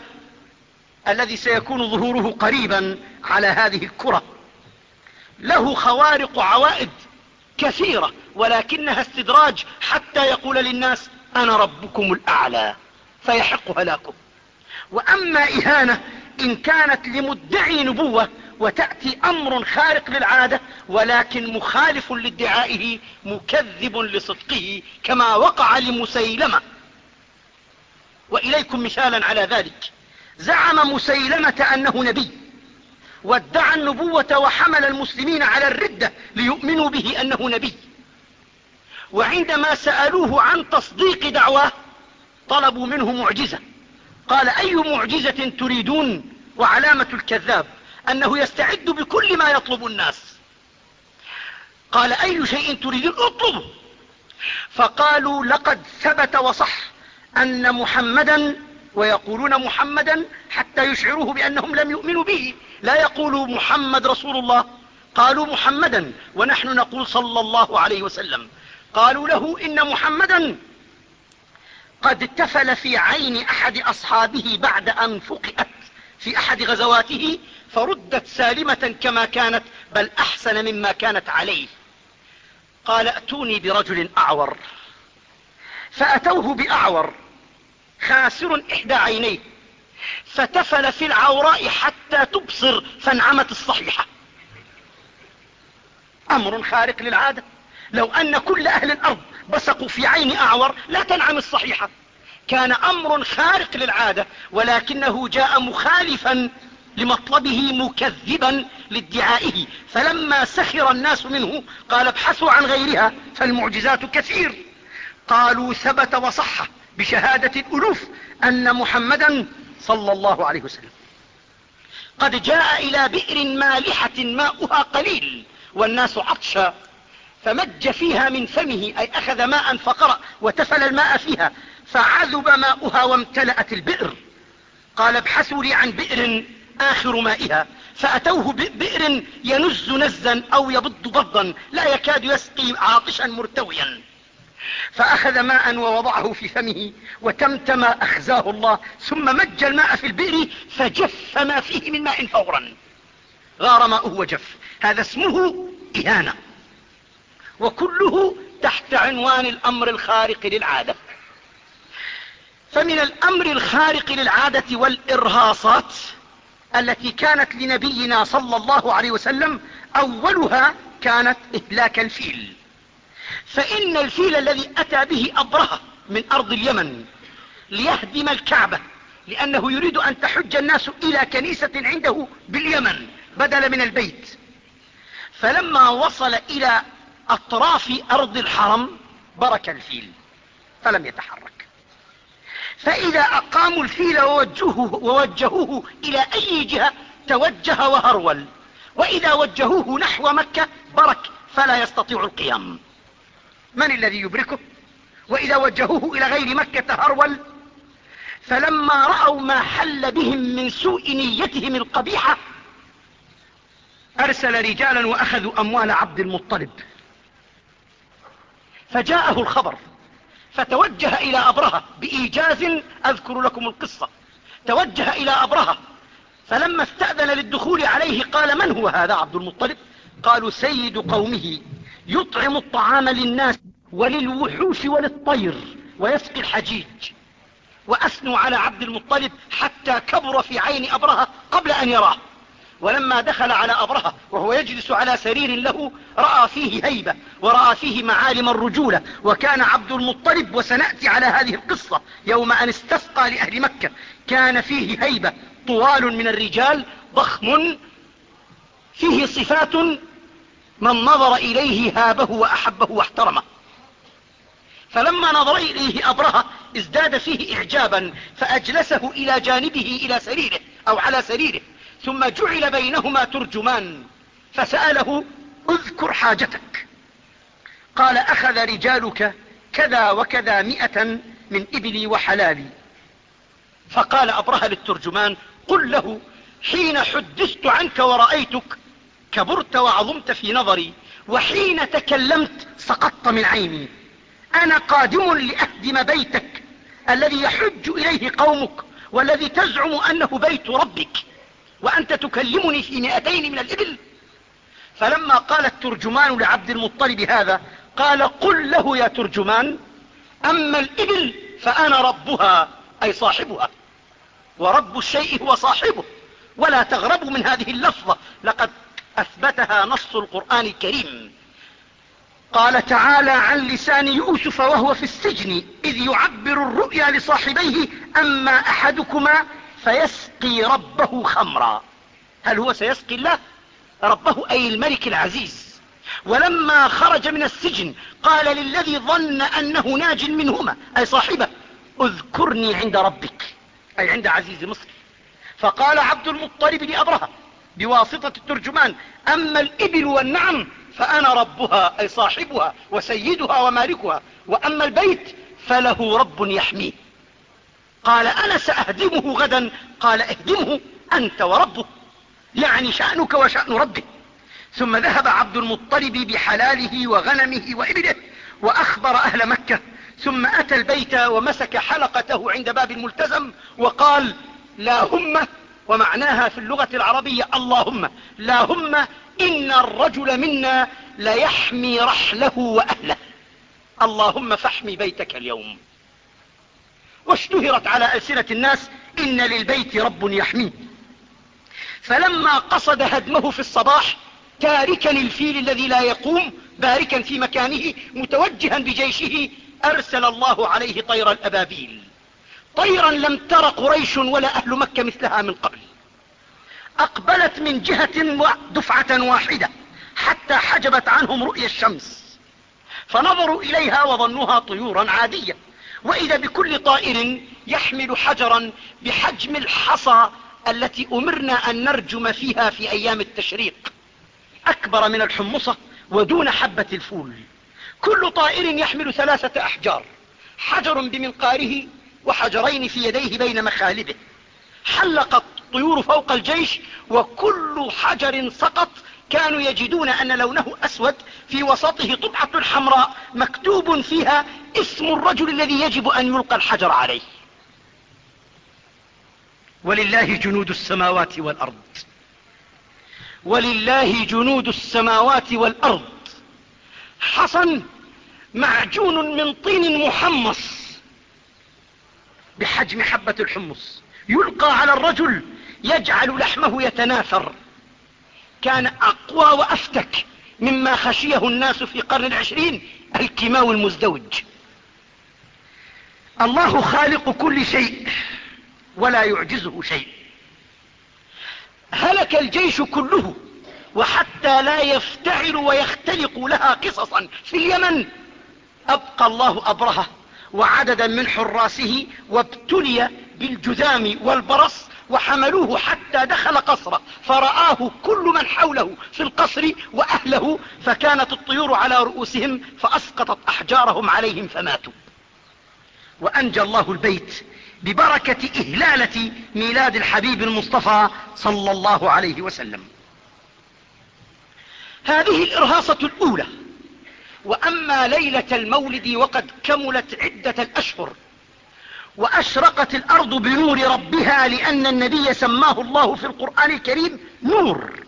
Speaker 1: الذي سيكون ظهوره قريبا على هذه الكرة. له خوارق عوائد كثيرة ولكنها استدراج حتى يقول للناس أنا ربكم الأعلى فيحق هلاكم وأما إهانة إن كانت لمدعي نبوة وتأتي أمر خارق للعادة ولكن مخالف لادعائه مكذب لصدقه كما وقع لمسيلمة. وإليكم مثالا على ذلك. زعم مسيلمة أنه نبي. وادعى النبوة وحمل المسلمين على الردة ليؤمنوا به أنه نبي. وعندما سألوه عن تصديق دعواه طلبوا منه معجزة. قال أي معجزة تريدون؟ وعلامة الكذاب أنه يستعد بكل ما يطلب الناس. قال أي شيء تريدون؟ اطلبوا. فقالوا لقد ثبت وصح أن محمدا ويقولون محمدا حتى يشعروه بأنهم لم يؤمنوا به. لا يقولوا محمد رسول الله. قالوا محمدا ونحن نقول صلى الله عليه وسلم. قالوا له إن محمدا. قد اتفل في عين أحد أصحابه بعد أن فقئت في أحد غزواته فردت سالمة كما كانت بل أحسن مما كانت عليه. قال ائتوني برجل أعور. فأتوه بأعور. خاسر إحدى عينيه. فتفل في العوراء حتى تبصر فانعمت الصحيحة. أمر خارق للعادة. لو أن كل أهل الأرض بصقوا في عين أعور لا تنعم الصحيحة. كان أمر خارق للعادة ولكنه جاء مخالفا لمطلبه مكذبا لادعائه. فلما سخر الناس منه قال ابحثوا عن غيرها فالمعجزات كثير. قالوا ثبت وصح. بشهادة الألوف أن محمدا صلى الله عليه وسلم. قد جاء إلى بئر مالحة ماؤها قليل والناس عطشا فمج فيها من فمه أي أخذ ماء فقرأ وتفل الماء فيها فعذب ماؤها وامتلأت البئر. قال ابحثوا لي عن بئر آخر مائها. فأتوه بئر ينز نزا أو يبض بضا لا يكاد يسقي عاطشا مرتويا. فأخذ ماء ووضعه في فمه وتمتم أخزاه الله ثم مج الماء في البئر فجف ما فيه من ماء فورا. غار ماؤه وجف. هذا اسمه إهانة. وكله تحت عنوان الأمر الخارق للعادة. فمن الأمر الخارق للعادة والإرهاصات التي كانت لنبينا صلى الله عليه وسلم أولها كانت إهلاك الفيل. فإن الفيل الذي أتى به أبرهة من أرض اليمن ليهدم الكعبة لأنه يريد أن تحج الناس إلى كنيسة عنده باليمن بدل من البيت. فلما وصل إلى أطراف أرض الحرم برك الفيل فلم يتحرك. فإذا أقاموا الفيل ووجهوه, ووجهوه إلى أي جهة توجه وهرول. وإذا وجهوه نحو مكة برك فلا يستطيع القيام. من الذي يبركه؟ وإذا وجهوه إلى غير مكة هرول فلما رأوا ما حل بهم من سوء نيتهم القبيحة أرسل رجالا وأخذوا أموال عبد المطلب. فجاءه الخبر فتوجه إلى أبرهة بإيجاز أذكر لكم القصة. توجه إلى أبرهة فلما استأذن للدخول عليه قال من هو هذا عبد المطلب؟ قالوا سيد قومه. يطعم الطعام للناس وللوحوش وللطير ويسقي الحجيج. وأثنوا على عبد المطلب حتى كبر في عين أبرهة قبل أن يراه. ولما دخل على أبرهة وهو يجلس على سرير له رأى فيه هيبة ورأى فيه معالم الرجولة. وكان عبد المطلب وسنأتي على هذه القصة يوم أن استسقى لأهل مكة كان فيه هيبة طوال من الرجال ضخم فيه صفات من نظر إليه هابه وأحبه واحترمه. فلما نظر إليه أبرهة ازداد فيه إعجابا فأجلسه إلى جانبه إلى سريره أو على سريره. ثم جعل بينهما ترجمان فسأله اذكر حاجتك. قال أخذ رجالك كذا وكذا م من إبلي وحلالي. فقال أبرهة للترجمان قل له حين حدثت عنك ورأيتك كبرت وعظمت في نظري وحين تكلمت سقطت من عيني. أنا قادم لأهدم بيتك الذي يحج إليه قومك والذي تزعم أنه بيت ربك. وأنت تكلمني في مئتين من الإبل. فلما قال الترجمان لعبد المطلب هذا قال قل له يا ترجمان أما الإبل فأنا ربها أي صاحبها. ورب الشيء هو صاحبه ولا تغربوا من هذه اللفظة. لقد أثبتها نص القرآن الكريم. قال تعالى عن لسان يوسف وهو في السجن إذ يعبر الرؤيا لصاحبيه أما أحدكما فيسقي ربه خمرا. هل هو سيسقي الله؟ ربه أي الملك العزيز. ولما خرج من السجن قال للذي ظن أنه ناج منهما أي صاحبه اذكرني عند ربك أي عند عزيز مصر. فقال عبد المطلب لأبرهة بواسطة الترجمان. أما الإبل والنعم فأنا ربها أي صاحبها وسيدها ومالكها. وأما البيت فله رب يحميه. قال أنا سأهدمه غدا. قال اهدمه أنت وربه يعني شأنك وشأن ربه ثم ذهب عبد المطلب بحلاله وغنمه وإبله وأخبر أهل مكة. ثم أتى البيت ومسك حلقته عند باب الملتزم وقال لا هم ومعناها في اللغة العربية اللهم لا هم إن الرجل منا ليحمي رحله وأهله. اللهم فاحمي بيتك اليوم. واشتهرت على ألسنة الناس إن للبيت رب يحميه فلما قصد هدمه في الصباح تاركا الفيل الذي لا يقوم باركا في مكانه متوجها بجيشه أرسل الله عليه طير الأبابيل. طيرا لم تر قريش ولا أهل مكة مثلها من قبل. أقبلت من جهة دفعة واحدة حتى حجبت عنهم رؤيا الشمس. فنظروا إليها وظنوها طيورا عادية. وإذا بكل طائر يحمل حجرا بحجم الحصى التي أمرنا أن نرجم فيها في أيام التشريق. أكبر من الحمصة ودون حبة الفول. كل طائر يحمل ثلاثة أحجار. حجر بمنقاره وحجرين في يديه بين مخالبه. حلقت الطيور فوق الجيش وكل حجر سقط. كانوا يجدون أن لونه أسود في وسطه طبعة حمراء مكتوب فيها اسم الرجل الذي يجب أن يلقى الحجر عليه. ولله جنود السماوات والأرض. ولله جنود السماوات والأرض. حصن معجون من طين محمص. بحجم حبة الحمص. يلقى على الرجل يجعل لحمه يتناثر. كان أقوى وأفتك مما خشيه الناس في قرن العشرين الكيماوي المزدوج. الله خالق كل شيء ولا يعجزه شيء. هلك الجيش كله وحتى لا يفتعل ويختلق لها قصصا في اليمن. أبقى الله أبرهة. وعددا من حراسه وابتلي بالجذام والبرص وحملوه حتى دخل قصره فرآه كل من حوله في القصر وأهله فكانت الطيور على رؤوسهم فأسقطت أحجارهم عليهم فماتوا. وأنجى الله البيت ببركة إهلالة ميلاد الحبيب المصطفى صلى الله عليه وسلم. هذه الإرهاصة الأولى وأما ليلة المولد وقد كملت عدة الأشهر وأشرقت الأرض بنور ربها لأن النبي سماه الله في القرآن الكريم نور.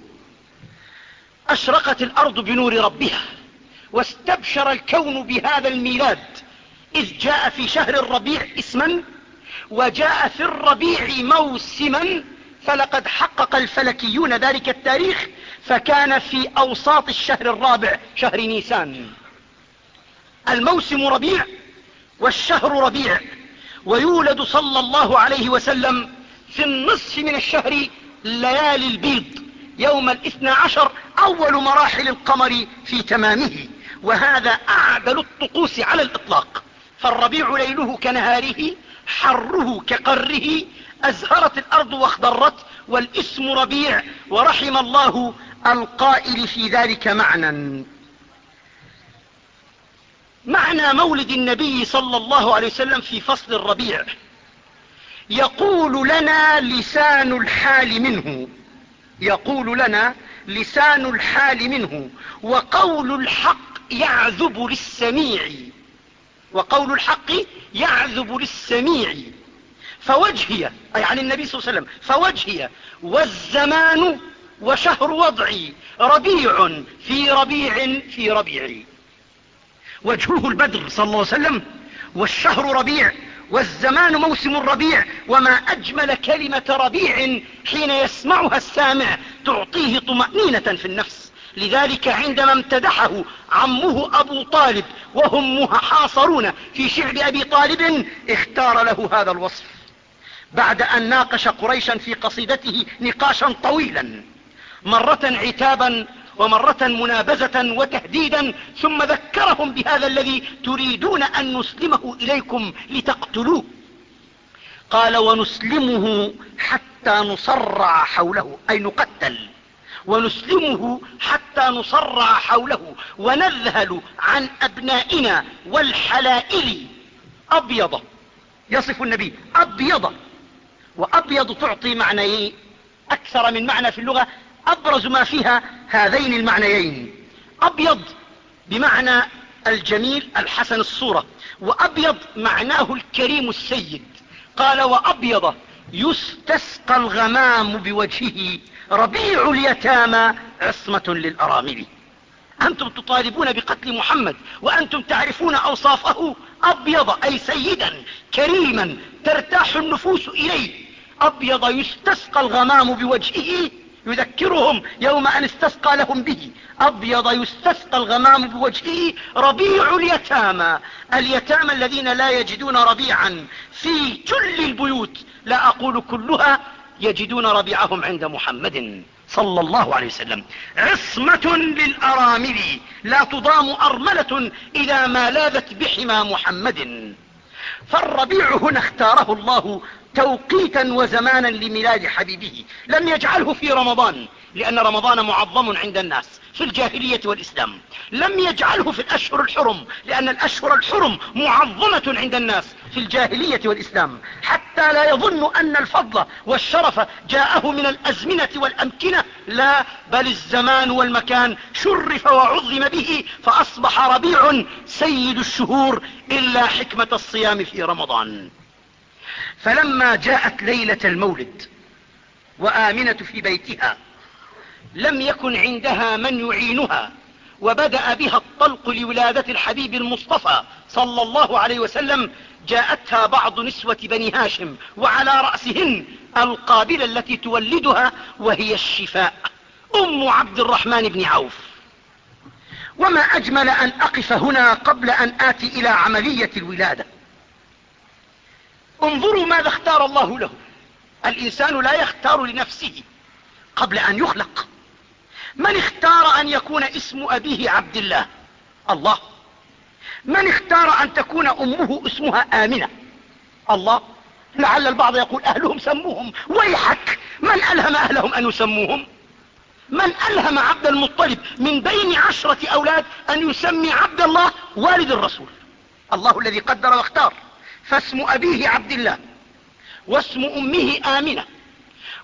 Speaker 1: أشرقت الأرض بنور ربها واستبشر الكون بهذا الميلاد إذ جاء في شهر الربيع اسما وجاء في الربيع موسما فلقد حقق الفلكيون ذلك التاريخ فكان في أوساط الشهر الرابع شهر نيسان. الموسم ربيع والشهر ربيع ويولد صلى الله عليه وسلم في النصف من الشهر ليالي البيض يوم الاثنى عشر أول مراحل القمر في تمامه وهذا أعدل الطقوس على الإطلاق. فالربيع ليله كنهاره حره كقره أزهرت الأرض واخضرت والاسم ربيع ورحم الله القائل في ذلك معنى. معنى مولد النبي صلى الله عليه وسلم في فصل الربيع. يقول لنا لسان الحال منه. يقول لنا لسان الحال منه. وقول الحق يعذب للسميع. وقول الحق يعذب للسميع. فوجهي أي عن النبي صلى الله عليه وسلم فوجهي والزمان وشهر وضعي. ربيع في ربيع في ربيعي. وجهه البدر صلى الله عليه وسلم والشهر ربيع والزمان موسم الربيع وما أجمل كلمة ربيع حين يسمعها السامع تعطيه طمأنينة في النفس. لذلك عندما امتدحه عمه أبو طالب وهم محاصرون في شعب أبي طالب اختار له هذا الوصف. بعد أن ناقش قريشا في قصيدته نقاشا طويلا مرة عتابا ومرة منابزة وتهديدا ثم ذكرهم بهذا الذي تريدون أن نسلمه إليكم لتقتلوه. قال ونسلمه حتى نصرع حوله. أي نقتل. ونسلمه حتى نصرع حوله ونذهل عن أبنائنا والحلائل. أبيض. يصف النبي أبيض. وأبيض تعطي معنيين أكثر من معنى في اللغة أبرز ما فيها هذين المعنيين. أبيض بمعنى الجميل الحسن الصورة وأبيض معناه الكريم السيد. قال وأبيض يستسقى الغمام بوجهه ربيع اليتامى عصمة للأرامل. أنتم تطالبون بقتل محمد وأنتم تعرفون أوصافه أبيض أي سيدا كريما ترتاح النفوس إليه. أبيض يستسقى الغمام بوجهه يذكرهم يوم أن استسقى لهم به. أبيض يستسقى الغمام بوجهه ربيع اليتامى. اليتامى الذين لا يجدون ربيعا في كل البيوت. لا أقول كلها يجدون ربيعهم عند محمد صلى الله عليه وسلم. عصمة للأرامل لا تضام أرملة إذا ما لاذت بحمى محمد. فالربيع هنا اختاره الله توقيتا وزمانا لميلاد حبيبه. لم يجعله في رمضان لأن رمضان معظم عند الناس في الجاهلية والإسلام. لم يجعله في الأشهر الحرم لأن الأشهر الحرم معظمة عند الناس في الجاهلية والإسلام. حتى لا يظن أن الفضل والشرف جاءه من الأزمنة والأمكنة. لا بل الزمان والمكان شرف وعظم به فأصبح ربيع سيد الشهور إلا حكمة الصيام في رمضان. فلما جاءت ليلة المولد وآمنة في بيتها لم يكن عندها من يعينها وبدأ بها الطلق لولادة الحبيب المصطفى صلى الله عليه وسلم جاءتها بعض نسوة بني هاشم وعلى رأسهن القابلة التي تولدها وهي الشفاء أم عبد الرحمن بن عوف. وما أجمل أن أقف هنا قبل أن آتي إلى عملية الولادة. انظروا ماذا اختار الله له. الإنسان لا يختار لنفسه قبل أن يخلق. من اختار أن يكون اسم أبيه عبد الله؟ الله. من اختار أن تكون أمه اسمها آمنة؟ الله. لعل البعض يقول أهلهم سموهم. ويحك. من ألهم أهلهم أن يسموهم؟ من ألهم عبد المطلب من بين عشرة أولاد أن يسمي عبد الله والد الرسول؟ الله الذي قدر واختار. فاسم أبيه عبد الله واسم أمه آمنة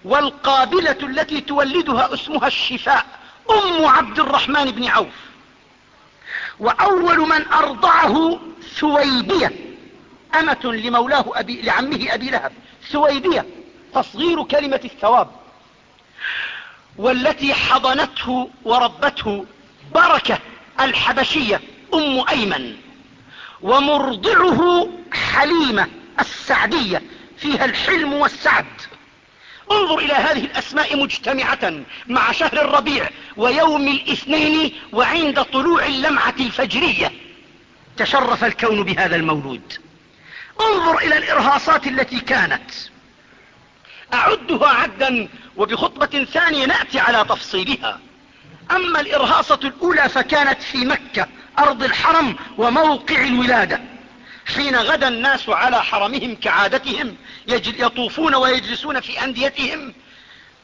Speaker 1: والقابلة التي تولدها اسمها الشفاء أم عبد الرحمن بن عوف. وأول من أرضعه ثويبية أمة لمولاه أبي لعمه أبي لهب. ثويبية تصغير كلمة الثواب والتي حضنته وربته بركة الحبشية أم أيمن. ومرضعه حليمة السعدية فيها الحلم والسعد. انظر إلى هذه الأسماء مجتمعة مع شهر الربيع ويوم الاثنين وعند طلوع اللمعة الفجرية. تشرف الكون بهذا المولود. انظر إلى الإرهاصات التي كانت. أعدها عدا وبخطبة ثانية نأتي على تفصيلها. أما الإرهاصة الأولى فكانت في مكة أرض الحرم وموقع الولادة. حين غدا الناس على حرمهم كعادتهم يطوفون ويجلسون في أنديتهم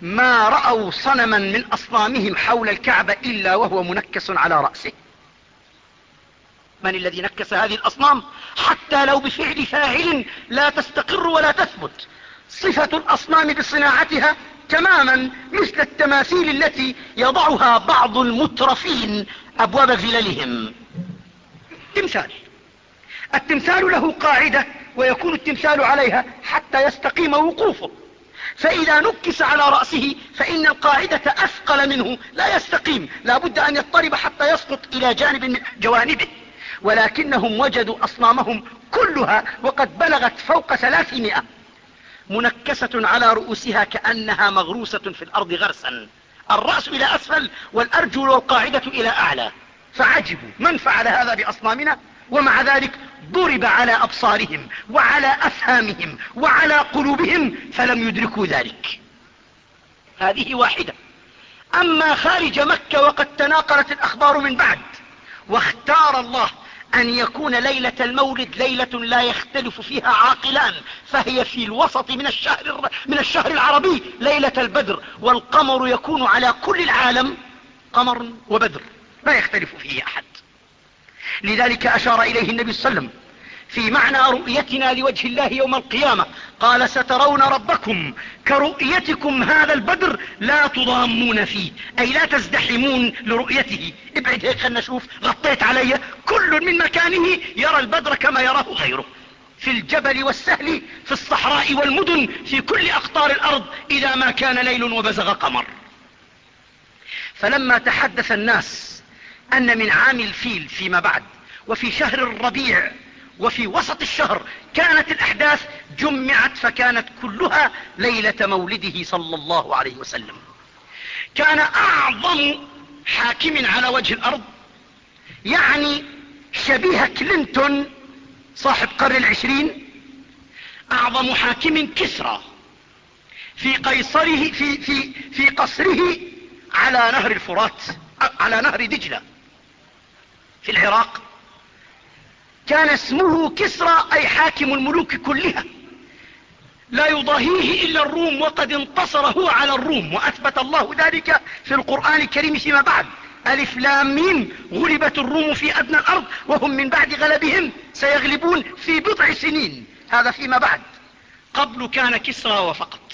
Speaker 1: ما رأوا صنما من أصنامهم حول الكعبة إلا وهو منكس على رأسه. من الذي نكس هذه الأصنام؟ حتى لو بفعل فاعل لا تستقر ولا تثبت. صفة الأصنام بصناعتها تماما مثل التماثيل التي يضعها بعض المترفين أبواب فللهم تمثال التمثال له قاعدة ويكون التمثال عليها حتى يستقيم وقوفه. فإذا نكس على رأسه فإن القاعدة أثقل منه لا يستقيم لا بد أن يضطرب حتى يسقط إلى جانب من جوانبه. ولكنهم وجدوا أصنامهم كلها وقد بلغت فوق ثلاثمائة. منكسة على رؤوسها كأنها مغروسة في الأرض غرسا. الرأس إلى أسفل والأرجل والقاعدة إلى أعلى. فعجبوا من فعل هذا بأصنامنا ومع ذلك ضرب على أبصارهم وعلى أفهامهم وعلى قلوبهم فلم يدركوا ذلك. هذه واحدة. أما خارج مكة وقد تناقلت الأخبار من بعد واختار الله أن يكون ليلة المولد ليلة لا يختلف فيها عاقلان فهي في الوسط من الشهر, من الشهر العربي ليلة البدر والقمر يكون على كل العالم قمر وبدر. لا يختلف فيه أحد. لذلك أشار إليه النبي صلى الله عليه وسلم في معنى رؤيتنا لوجه الله يوم القيامة. قال سترون ربكم كرؤيتكم هذا البدر لا تضامون فيه. أي لا تزدحمون لرؤيته. ابعد هيك خلنا نشوف. غطيت علي. كل من مكانه يرى البدر كما يراه غيره. في الجبل والسهل في الصحراء والمدن في كل أقطار الأرض إذا ما كان ليل وبزغ قمر. فلما تحدث الناس أن من عام الفيل فيما بعد وفي شهر الربيع وفي وسط الشهر كانت الأحداث جمعت فكانت كلها ليلة مولده صلى الله عليه وسلم. كان أعظم حاكم على وجه الأرض يعني شبيه كلينتون صاحب قرن العشرين أعظم حاكم كسرى في قيصره في, في, في قصره على نهر الفرات على نهر دجلة. في العراق. كان اسمه كسرى أي حاكم الملوك كلها. لا يضاهيه إلا الروم وقد انتصر هو على الروم وأثبت الله ذلك في القرآن الكريم فيما بعد. ألف لام ميم غلبت الروم في أدنى الأرض وهم من بعد غلبهم سيغلبون في بضع سنين. هذا فيما بعد. قبل كان كسرى وفقط.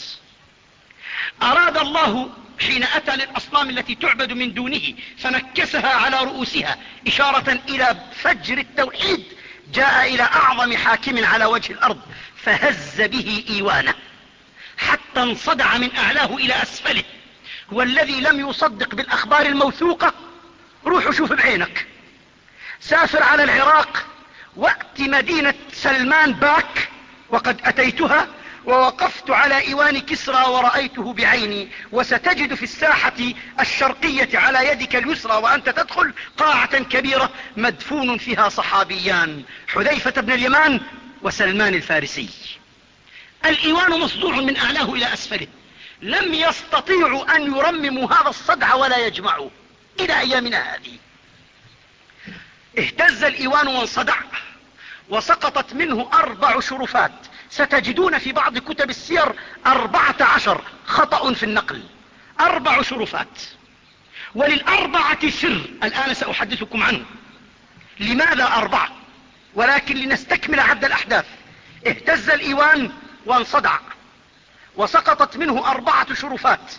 Speaker 1: أراد الله حين أتى للأصنام التي تعبد من دونه فنكسها على رؤوسها إشارة إلى فجر التوحيد جاء إلى أعظم حاكم على وجه الأرض فهز به إيوانه حتى انصدع من أعلاه إلى أسفله. والذي لم يصدق بالأخبار الموثوقة؟ روح شوف بعينك. سافر على العراق وأت مدينة سلمان باك وقد أتيتها ووقفت على إيوان كسرى ورأيته بعيني وستجد في الساحة الشرقية على يدك اليسرى وأنت تدخل قاعة كبيرة مدفون فيها صحابيان حذيفة بن اليمان وسلمان الفارسي. الإيوان مصدوع من أعلاه إلى أسفله لم يستطيعوا أن يرمموا هذا الصدع ولا يجمعوا إلى أيامنا هذه. اهتز الإيوان وانصدع وسقطت منه أربع شرفات ستجدون في بعض كتب السير أربعة عشر خطأ في النقل. أربع شرفات. وللأربعة سر. الآن سأحدثكم عنه. لماذا أربعة؟ ولكن لنستكمل عد الأحداث. اهتز الإيوان وانصدع. وسقطت منه أربعة شرفات.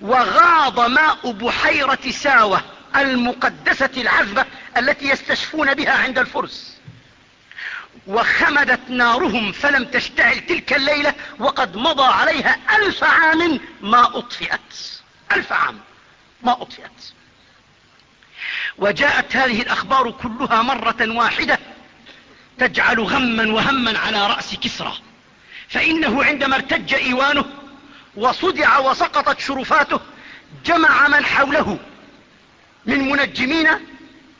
Speaker 1: وغاض ماء بحيرة ساوة المقدسة العذبة التي يستشفون بها عند الفرس. وخمدت نارهم فلم تشتعل تلك الليلة وقد مضى عليها ألف عام ما أطفئت. ألف عام ما أطفئت. وجاءت هذه الأخبار كلها مرة واحدة تجعل غما وهما على رأس كسرى فإنه عندما ارتج إيوانه وصدع وسقطت شرفاته جمع من حوله من منجمين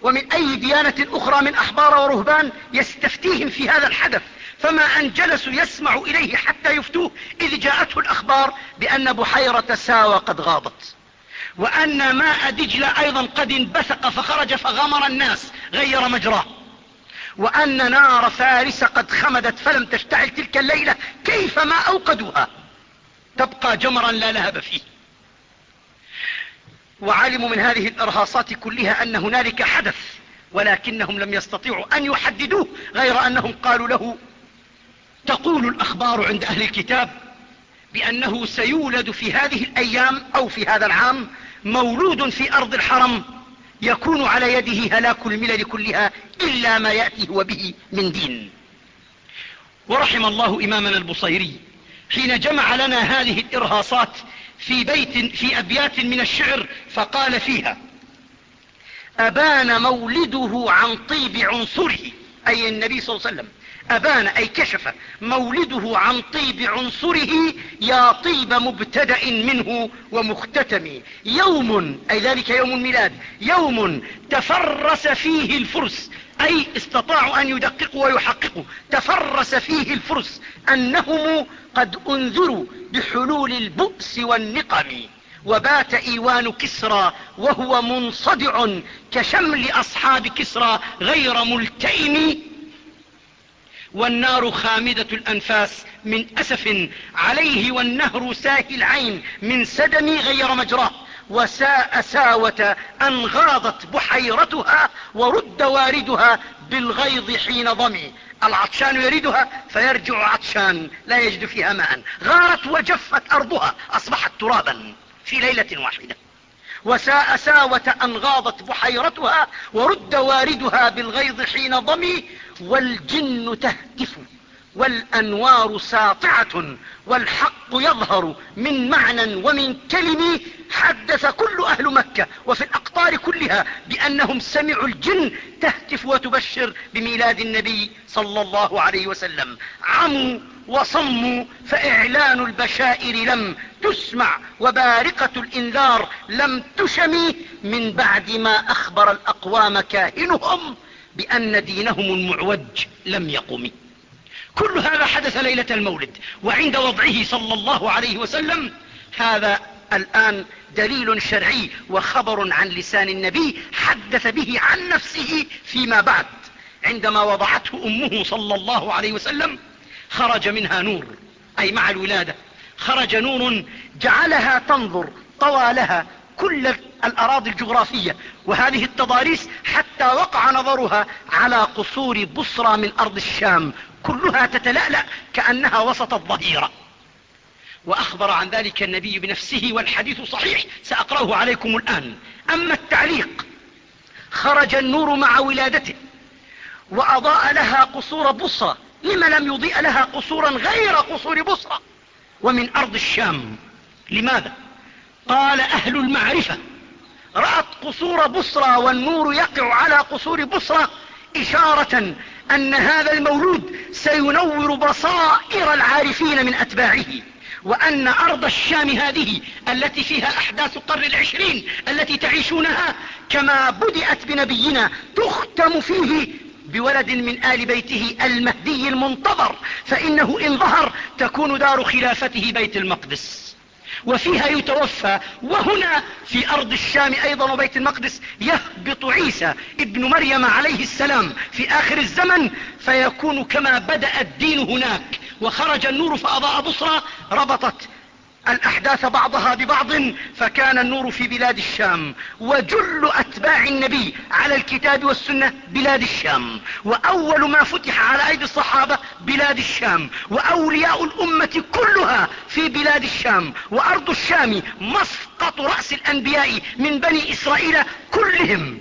Speaker 1: ومن أي ديانة أخرى من أحبار ورهبان يستفتيهم في هذا الحدث. فما أن جلسوا يسمع إليه حتى يفتوه. إذ جاءته الأخبار بأن بحيرة ساوى قد غاضت وأن ماء دجلة أيضا قد انبثق فخرج فغمر الناس غير مجراه. وأن نار فارس قد خمدت فلم تشتعل تلك الليلة. كيفما أوقدوها؟ تبقى جمرا لا لهب فيه. وعلموا من هذه الارهاصات كلها ان هنالك حدث ولكنهم لم يستطيعوا أن يحددوه غير أنهم قالوا له تقول الأخبار عند أهل الكتاب بأنه سيولد في هذه الأيام أو في هذا العام مولود في أرض الحرم يكون على يده هلاك الملل كلها إلا ما يأتي هو به من دين. ورحم الله إمامنا البصيري حين جمع لنا هذه الإرهاصات في بيت في أبيات من الشعر فقال فيها أبان مولده عن طيب عنصره. أي النبي صلى الله عليه وسلم. أبان أي كشف. مولده عن طيب عنصره يا طيب مبتدأ منه ومختتم. يوم أي ذلك يوم الميلاد يوم تفرس فيه الفرس. أي استطاعوا أن يدققوا ويحققوا. تفرس فيه الفرس أنهم قد أنذروا بحلول البؤس والنقم. وبات إيوان كسرى وهو منصدع كشمل أصحاب كسرى غير ملتئم. والنار خامدة الأنفاس من أسف عليه والنهر ساهي العين من سدم غير مجراه وساء ساوة أن غاضت بحيرتها ورد واردها بالغيظ حين ضمي. العطشان يريدها فيرجع عطشان لا يجد فيها ماء. غارت وجفت أرضها أصبحت ترابا في ليلة واحدة. وساء ساوة أن غاضت بحيرتها ورد واردها بالغيظ حين ضمي والجن تهتف. والأنوار ساطعة والحق يظهر من معنى ومن كلم حدث كل أهل مكة وفي الأقطار كلها بأنهم سمعوا الجن تهتف وتبشر بميلاد النبي صلى الله عليه وسلم. عموا وصموا فإعلان البشائر لم تسمع وبارقة الإنذار لم تشم من بعد ما أخبر الأقوام كاهنهم بأن دينهم المعوج لم يقم. كل هذا حدث ليلة المولد وعند وضعه صلى الله عليه وسلم هذا الآن دليل شرعي وخبر عن لسان النبي حدث به عن نفسه فيما بعد. عندما وضعته أمه صلى الله عليه وسلم خرج منها نور أي مع الولادة. خرج نور جعلها تنظر طوالها كل الأراضي الجغرافية. وهذه التضاريس حتى وقع نظرها على قصور بصرى من أرض الشام كلها تتلألأ كأنها وسط الظهيرة. وأخبر عن ذلك النبي بنفسه والحديث صحيح سأقرأه عليكم الآن. أما التعليق خرج النور مع ولادته وأضاء لها قصور بصرى لم لم يضيء لها قصورا غير قصور بصرى ومن أرض الشام. لماذا؟ قال أهل المعرفة رأت قصور بصرى والنور يقع على قصور بصرى إشارة أن هذا المولود سينور بصائر العارفين من أتباعه وأن أرض الشام هذه التي فيها أحداث القرن العشرين التي تعيشونها كما بدأت بنبينا تختم فيه بولد من آل بيته المهدي المنتظر فإنه إن ظهر تكون دار خلافته بيت المقدس. وفيها يتوفى. وهنا في أرض الشام أيضا وبيت المقدس يهبط عيسى ابن مريم عليه السلام في آخر الزمن فيكون كما بدأ الدين هناك. وخرج النور فأضاء بصرى ربطت الأحداث بعضها ببعض فكان النور في بلاد الشام. وجل أتباع النبي على الكتاب والسنة بلاد الشام. وأول ما فتح على أيدي الصحابة بلاد الشام. وأولياء الأمة كلها في بلاد الشام. وأرض الشام مسقط رأس الأنبياء من بني إسرائيل كلهم.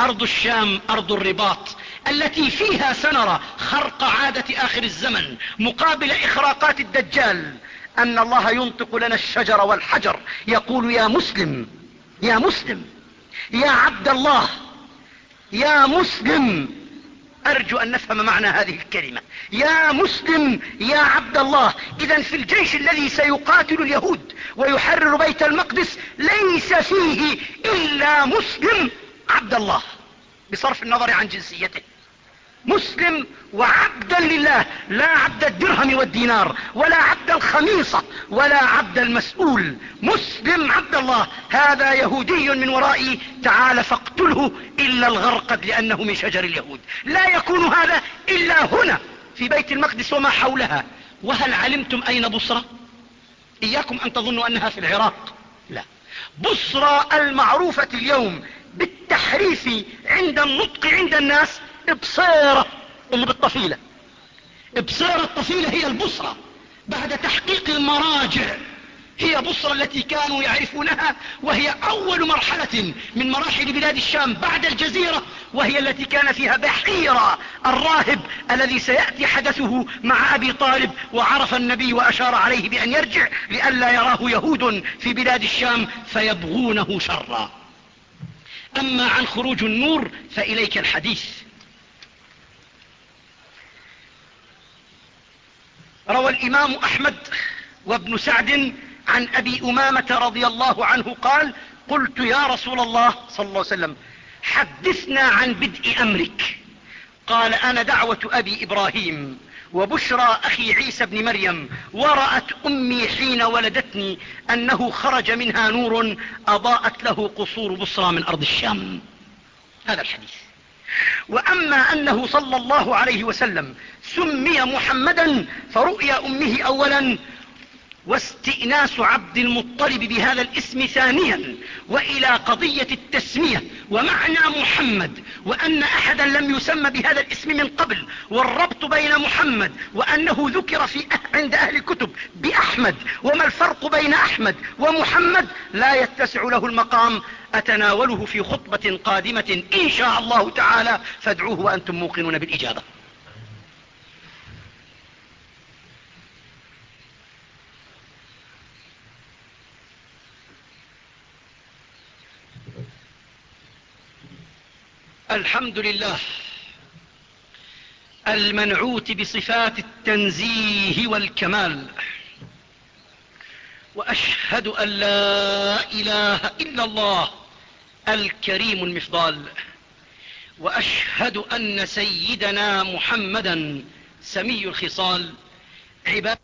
Speaker 1: أرض الشام أرض الرباط التي فيها سنرى خرق عادة آخر الزمن مقابل إخراقات الدجال. أن الله ينطق لنا الشجر والحجر. يقول يا مسلم يا مسلم يا عبد الله يا مسلم. أرجو أن نفهم معنى هذه الكلمة. يا مسلم يا عبد الله. إذا في الجيش الذي سيقاتل اليهود ويحرر بيت المقدس ليس فيه إلا مسلم عبد الله بصرف النظر عن جنسيته. مسلم وعبدا لله لا عبد الدرهم والدينار ولا عبد الخميصة ولا عبد المسؤول. مسلم عبد الله. هذا يهودي من ورائي. تعال فاقتله إلا الغرقد لأنه من شجر اليهود. لا يكون هذا إلا هنا في بيت المقدس وما حولها. وهل علمتم أين بصرة؟ إياكم أن تظنوا أنها في العراق. لا. بصرى المعروفة اليوم بالتحريف عند النطق عند الناس بصيرة اللي بالطفيلة. بصيرة الطفيلة هي البصرة. بعد تحقيق المراجع هي بصرة التي كانوا يعرفونها وهي أول مرحلة من مراحل بلاد الشام بعد الجزيرة وهي التي كان فيها بحيرة الراهب الذي سيأتي حدثه مع أبي طالب وعرف النبي وأشار عليه بأن يرجع لئلا يراه يهود في بلاد الشام فيبغونه شرا. أما عن خروج النور فإليك الحديث. روى الإمام أحمد وابن سعد عن أبي أمامة رضي الله عنه قال قلت يا رسول الله صلى الله عليه وسلم حدثنا عن بدء أمرك. قال أنا دعوة أبي إبراهيم وبشرى أخي عيسى بن مريم ورأت أمي حين ولدتني أنه خرج منها نور أضاءت له قصور بصرى من أرض الشام. هذا الحديث. وأما أنه صلى الله عليه وسلم سمي محمدا فرؤيا أمه أولا واستئناس عبد المطلب بهذا الاسم ثانيا وإلى قضية التسمية ومعنى محمد وأن أحدا لم يسمى بهذا الاسم من قبل والربط بين محمد وأنه ذكر في عند أهل الكتب بأحمد وما الفرق بين أحمد ومحمد؟ لا يتسع له المقام أتناوله في خطبة قادمة إن شاء الله تعالى فادعوه وأنتم موقنون بالإجابة. الحمد لله المنعوت بصفات التنزيه والكمال وأشهد أن لا إله إلا الله الكريم المفضال وأشهد أن سيدنا محمدا سمي الخصال عباد